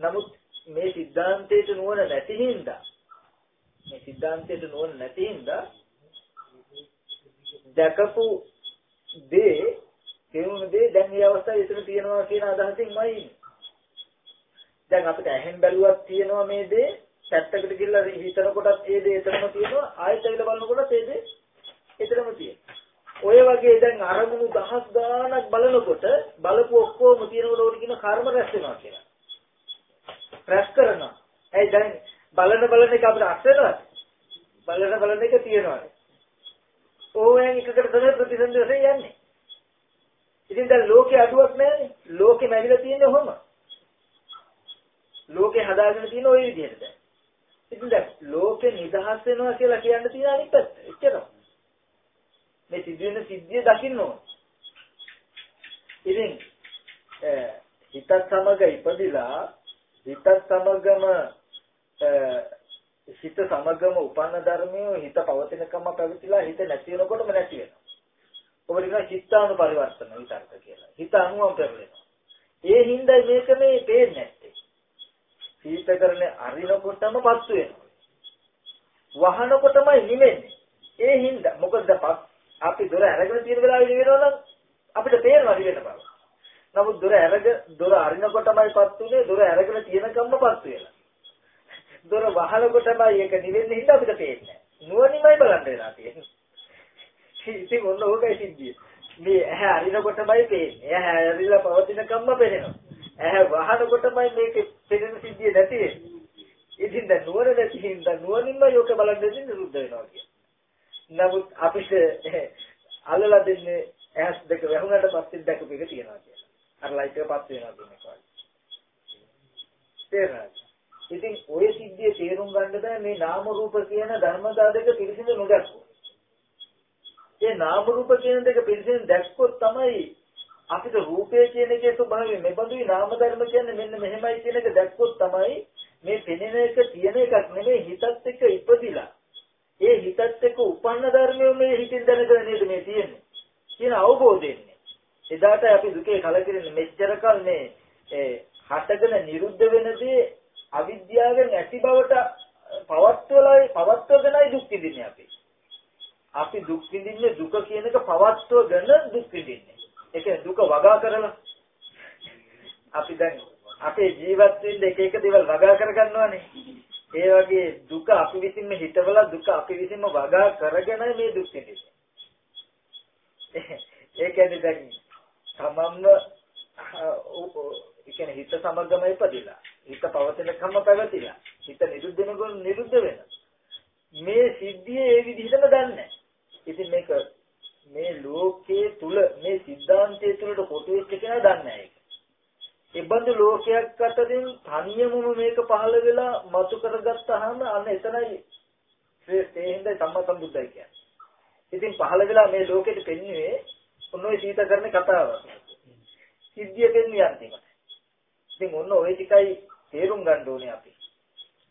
නමුත් මේ සිද්ධාන්තයේ නුවණ නැති හින්දා මේ සිද්ධාන්තයේ නුවණ නැති හින්දා දැකපු දේ තේරුණ දේ දැන් මේ අවස්ථාවේ ඉතන තියෙනවා කියන අදහසින්මයි ඉන්නේ. දැන් අපිට ඇහෙන් බැලුවක් තියෙනවා මේ දේ පැත්තකට ගිහලා හිතන කොටත් ඒ දේ එතනම තියෙනවා ආයෙත් ඇවිල්ලා බලනකොටත් ඒ දේ එතනම තියෙනවා. ඔය වගේ දැන් අරමුණු දහස් ගාණක් බලනකොට බලපු ඔක්කොම තියෙනකොට උඩ කියන කර්ම රැස් වෙනවා කියලා. රැස් කරනවා. ඇයි දැන් බලන බලන එක අපිට අස් වෙනවද? බලන බලන එක තියෙනවද? ඕවෙන් එකකට තමයි ප්‍රතිසන්දි වශයෙන් යන්නේ. ඉතින් දැන් ලෝකේ අඩුවක් නැහැනේ. ලෝකේ මැවිලා තියෙන්නේ ඔහොම. ලෝකේ හදාගෙන තියෙන ওই විදිහට දැන්. ඉතින් දැන් ලෝකේ නිදහස් වෙනවා කියලා කියන්න තියෙන අනිත් පැත්ත. එච්චරයි. මේ සිදුවෙන සිද්ධිය දකින්න ඕන. ඉතින් හිතත් සමග ඉපදිලා හිතත් සමගම හිත සමගම උපන්න ධර්මය හිත පවතිනකම පැවතිලා හිත නැති වෙනකොටම නැති වෙනවා. ඔබට කියනවා චිත්තානු පරිවර්තන විතර්ක කියලා. හිත අනුවම පෙරලෙනවා. ඒ හින්දා මේක මේ පේන්නේ නැත්තේ. සීතකරනේ අරිනකොටම පත්තු වෙනවා. වහනකොටමයි නිමෙන්නේ. ඒ හින්දා මොකද අපි දොර අරගෙන තියෙන වෙලාවෙ නිවෙනවා නම් අපිට තේරෙනවා නිවෙන බව. නමුත් දොර අරග දොර අරිනකොටමයිපත් උනේ දොර අරගෙන තියෙනකම්මපත් වෙලා. දොර වහනකොටමයි ඒක නිවෙන්නේ හින්දා අපිට තේරෙන්නේ නැහැ. නුවණින්මයි බලන්න වෙලා තියෙන්නේ. ඉතින් ඔන්න ඕකයි සිද්ධිය. මේ ඇහැ අරිනකොටමයි පේන්නේ. ඇහැ අරිලා පවතිනකම්ම පේනවා. ඇහැ වහනකොටමයි මේක පේන සිද්ධිය නැති වෙන්නේ. ඉතින් දැන් නුවණ නැති හින්දා නුවණින්ම යෝක බලන්න දෙන්නේ නිරුද්ධ වෙනවා කියන්නේ. නමුත් අපිට අල්ලලා දෙන්නේ ඇස් දෙක වැහුණාට පස්සේ දැකපු එක තියනවා කියලා. අර ලයිට් එක පත් වෙනවා කියන එක වගේ. තේරෙනවද? ඉතින් ඔය සිද්ධිය තේරුම් ගන්න බෑ මේ නාම රූප කියන ධර්මතා දෙක පිළිසිඳ නොදැක්කොත්. ඒ නාම රූප කියන දෙක පිළිසිඳ දැක්කොත් තමයි අපිට රූපය කියන එකේ ස්වභාවය මෙබඳුයි නාම ධර්ම කියන්නේ මෙන්න මෙහෙමයි කියන එක දැක්කොත් තමයි මේ පෙනෙන එක තියෙන එකක් නෙමෙයි හිතත් එක්ක ඉපදිලා ඒ හිතත් එක්ක උපන්න ධර්මය මේ හිතින් දැනගෙන නේද මේ තියෙන්නේ කියන අවබෝධයෙන්නේ. එදාට අපි දුකේ කලකිරෙන්නේ මෙච්චර කල් මේ හටගෙන නිරුද්ධ වෙනදී අවිද්‍යාවෙන් ඇති බවට පවත්වලයි පවත්වගෙනයි දුක් විඳින්නේ අපි. අපි දුක් විඳින්නේ දුක කියන එක පවත්වගෙන දුක් විඳින්නේ. ඒක දුක වගා කරලා අපි දැන් අපේ ජීවත් වෙන්න එක එක දේවල් වගා කරගන්නවානේ. ඒ වගේ දුක අපි විසින්ම හිතවලා දුක අපි විසින්ම වගා කරගෙන මේ දුක් විඳින්නේ. ඒ කියන්නේ දැන් තමන්ම ඒ කියන්නේ හිත සමගම ඉපදිලා හිත පවතිනකම්ම පැවතිලා හිත නිරුද්ධ වෙනකොට නිරුද්ධ වෙනවා. මේ සිද්ධිය ඒ විදිහටම දන්නේ ඉතින් මේක මේ ලෝකයේ තුල මේ සිද්ධාන්තයේ තුලට කොටු වෙච්ච කෙනා දන්නේ නැහැ. ඉබඳු ලෝකයක් අතරින් තනියමම මේක පහළ වෙලා මතු කරගත්තාම අන්න එතනයි ශ්‍රේෂ්ඨ ඒ හින්දා සම්මා සම්බුද්ධයි කියන්නේ. ඉතින් පහළ වෙලා මේ ලෝකෙට පෙන්න්නේ ඔන්න ඔය සීත කරන කතාව. සිද්ධිය දෙන්නේ අන්තිමට. ඉතින් ඔන්න ඔය ටිකයි තේරුම් ගන්න ඕනේ අපි.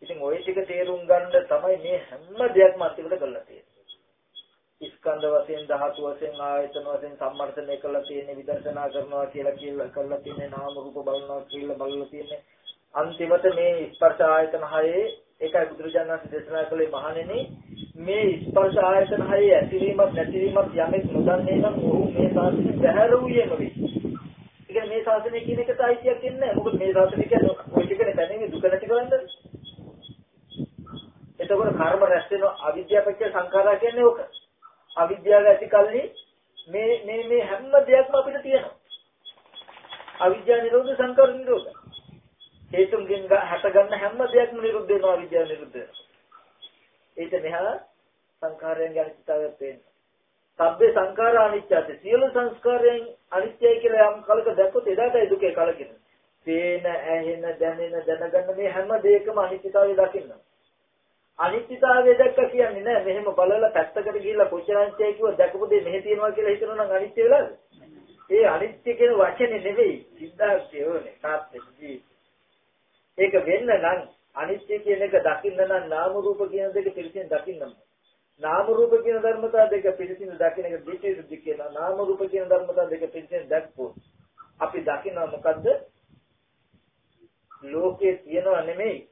ඉතින් ඔය ටික තේරුම් ගන්න තමයි මේ හැම දෙයක්ම අන්තිමට කරලා තියෙන්නේ. ස්කන්ධ වශයෙන් ධාතු වශයෙන් ආයතන වශයෙන් සම්මර්ථනය කරලා තියෙන විදර්ශනා කරනවා කියලා කියලා කරලා තියෙන නාම රූප බලනවා කියලා බලලා තියෙන අන්තිමට මේ ස්පර්ශ ආයතන හයේ ඒකයි බුදුරජාණන් වහන්සේ දේශනා කළේ මහණෙනි මේ ස්පර්ශ ආයතන හයේ ඇතිවීමත් නැතිවීමත් යමෙක් නොදන්නේ නම් ඔහු මේ සාසනය බැහැර වූයේ නොවේ. ඒ කියන්නේ මේ සාසනය කියන එකට අයිතියක් ඉන්නේ මොකද මේ සාසනය කියන්නේ ඔය ටිකනේ දැනෙන්නේ දුක නැති කරන්නේ. එතකොට කර්ම රැස් වෙන අවිද්‍යාවපච්ච සංඛාරා කියන්නේ ඕක. අවිද්‍යාව ඇති කල්හි මේ මේ මේ හැම දෙයක්ම අපිට තියෙනවා. අවිද්‍යාව නිරෝධ සංකාර නිරෝධ. හේතුන්ගෙන් හට ගන්න හැම දෙයක්ම නිරුද්ධ වෙනවා අවිද්‍යාව නිරුද්ධ වෙනවා. ඒක මෙහා සංඛාරයන්ගේ අනිත්‍යතාවය පේනවා. සබ්බේ සංඛාර අනිත්‍යයි. සියලු සංස්කාරයන් අනිත්‍යයි කියලා යම් කලක දැක්කොත් එදාටයි දුකේ කලකින. පේන, ඇහෙන, දැනෙන, දැනගන්න මේ හැම දෙයකම අනිත්‍යතාවය දකින්න. අනිත්‍යතාවය දැක්ක කියන්නේ නෑ මෙහෙම බලලා පැත්තකට ගිහිල්ලා කොච්චර අනිත්‍යයි කිව්ව දැකපු දේ මෙහෙ තියෙනවා කියලා හිතනවා නම් අනිත්‍ය වෙලාද? ඒ අනිත්‍ය කියන වචනේ නෙවෙයි සිද්ධාර්ථය ඕනේ තාත්තේ ඒක වෙන්න නම් අනිත්‍ය කියන එක දකින්න නම් නාම රූප කියන දෙක පිළිසින් දකින්න ඕනේ. නාම රූප කියන ධර්මතා දෙක පිළිසින් දකින්න එක දෙකේ කියනවා. නාම රූප කියන ධර්මතා දෙක පිළිසින් දැක්කොත් අපි දකිනවා මොකද්ද? ලෝකයේ තියනවා නෙමෙයි.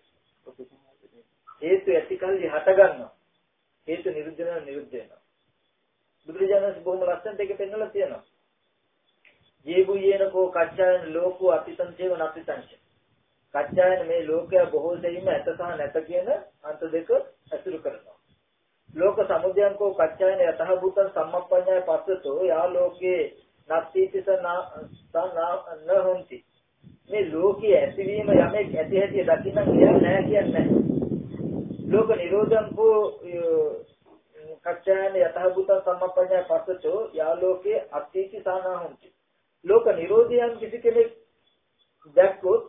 හේතු ඇතිකල්ලි හට ගන්නවා. හේතු නිරුද්ධ වෙනවා නිරුද්ධ වෙනවා. බුදුරජාණන් බොහොම ලස්සනට ඒක පෙන්වලා තියෙනවා. ජීබුයේනකෝ කච්චායන ලෝකෝ අතිසංචේව නපිසංච. කච්චායන මේ ලෝකය බොහෝ සෙයින්ම ඇත සහ නැත කියන අන්ත දෙක ඇසුරු කරනවා. ලෝක සමුදයන්කෝ කච්චායන යතහ භූතං සම්මප්පඤ්ඤය පස්සතෝ යා ලෝකේ නත්තිතිස න හොಂತಿ. මේ ලෝකයේ ඇතිවීම යමෙක් ඇති හැටි දකින්න කියන්නේ නැහැ කියන්නේ ලෝක නිරෝධං කෝ කච්චායන යතහ භූතං සම්මප්පඤ්ඤය පස්සතෝ යා ලෝකේ අත්තිති සානහොಂತಿ. ලෝක නිරෝධයන් කිසි කෙනෙක් දැක්කොත්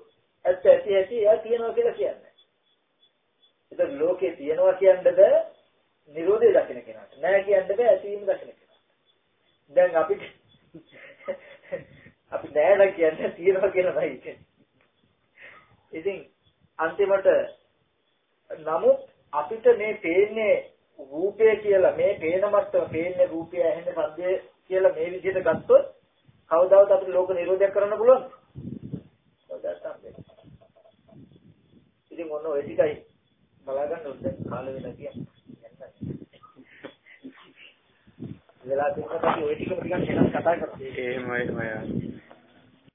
ඇත්ත ඇති ඇති එයා තියනවා කියලා කියන්නේ. ඒක ලෝකේ තියනවා කියන්න බෑ නිරෝධය දකින්න කෙනාට. නෑ කියන්න බෑ ඇතිවීම දකින්න කෙනාට. දැන් අපිට අපි නෑ නම් කියන්නේ තියනවා කියලායි කියන්නේ. ඉතින් අන්තිමට නමුත් අපිට මේ පේන්නේ රූපය කියලා මේ පේන මට්ටම පේන්නේ රූපය ඇහෙන සද්දය කියලා මේ විදිහට ගත්තොත් කවදාවත් අපිට ලෝක නිරෝධයක් කරන්න පුළුවන්ද? කවදාවත් හම්බෙන්නේ ඉතින් ඔන්න ඔය ටිකයි බලාගන්න උද්ද කාල වෙලා කියන්නේ. වෙලා තියෙනවා අපි ඔය ටිකම ටිකක් වෙනස් කතා කරමු. එහෙමයි එහෙමයි.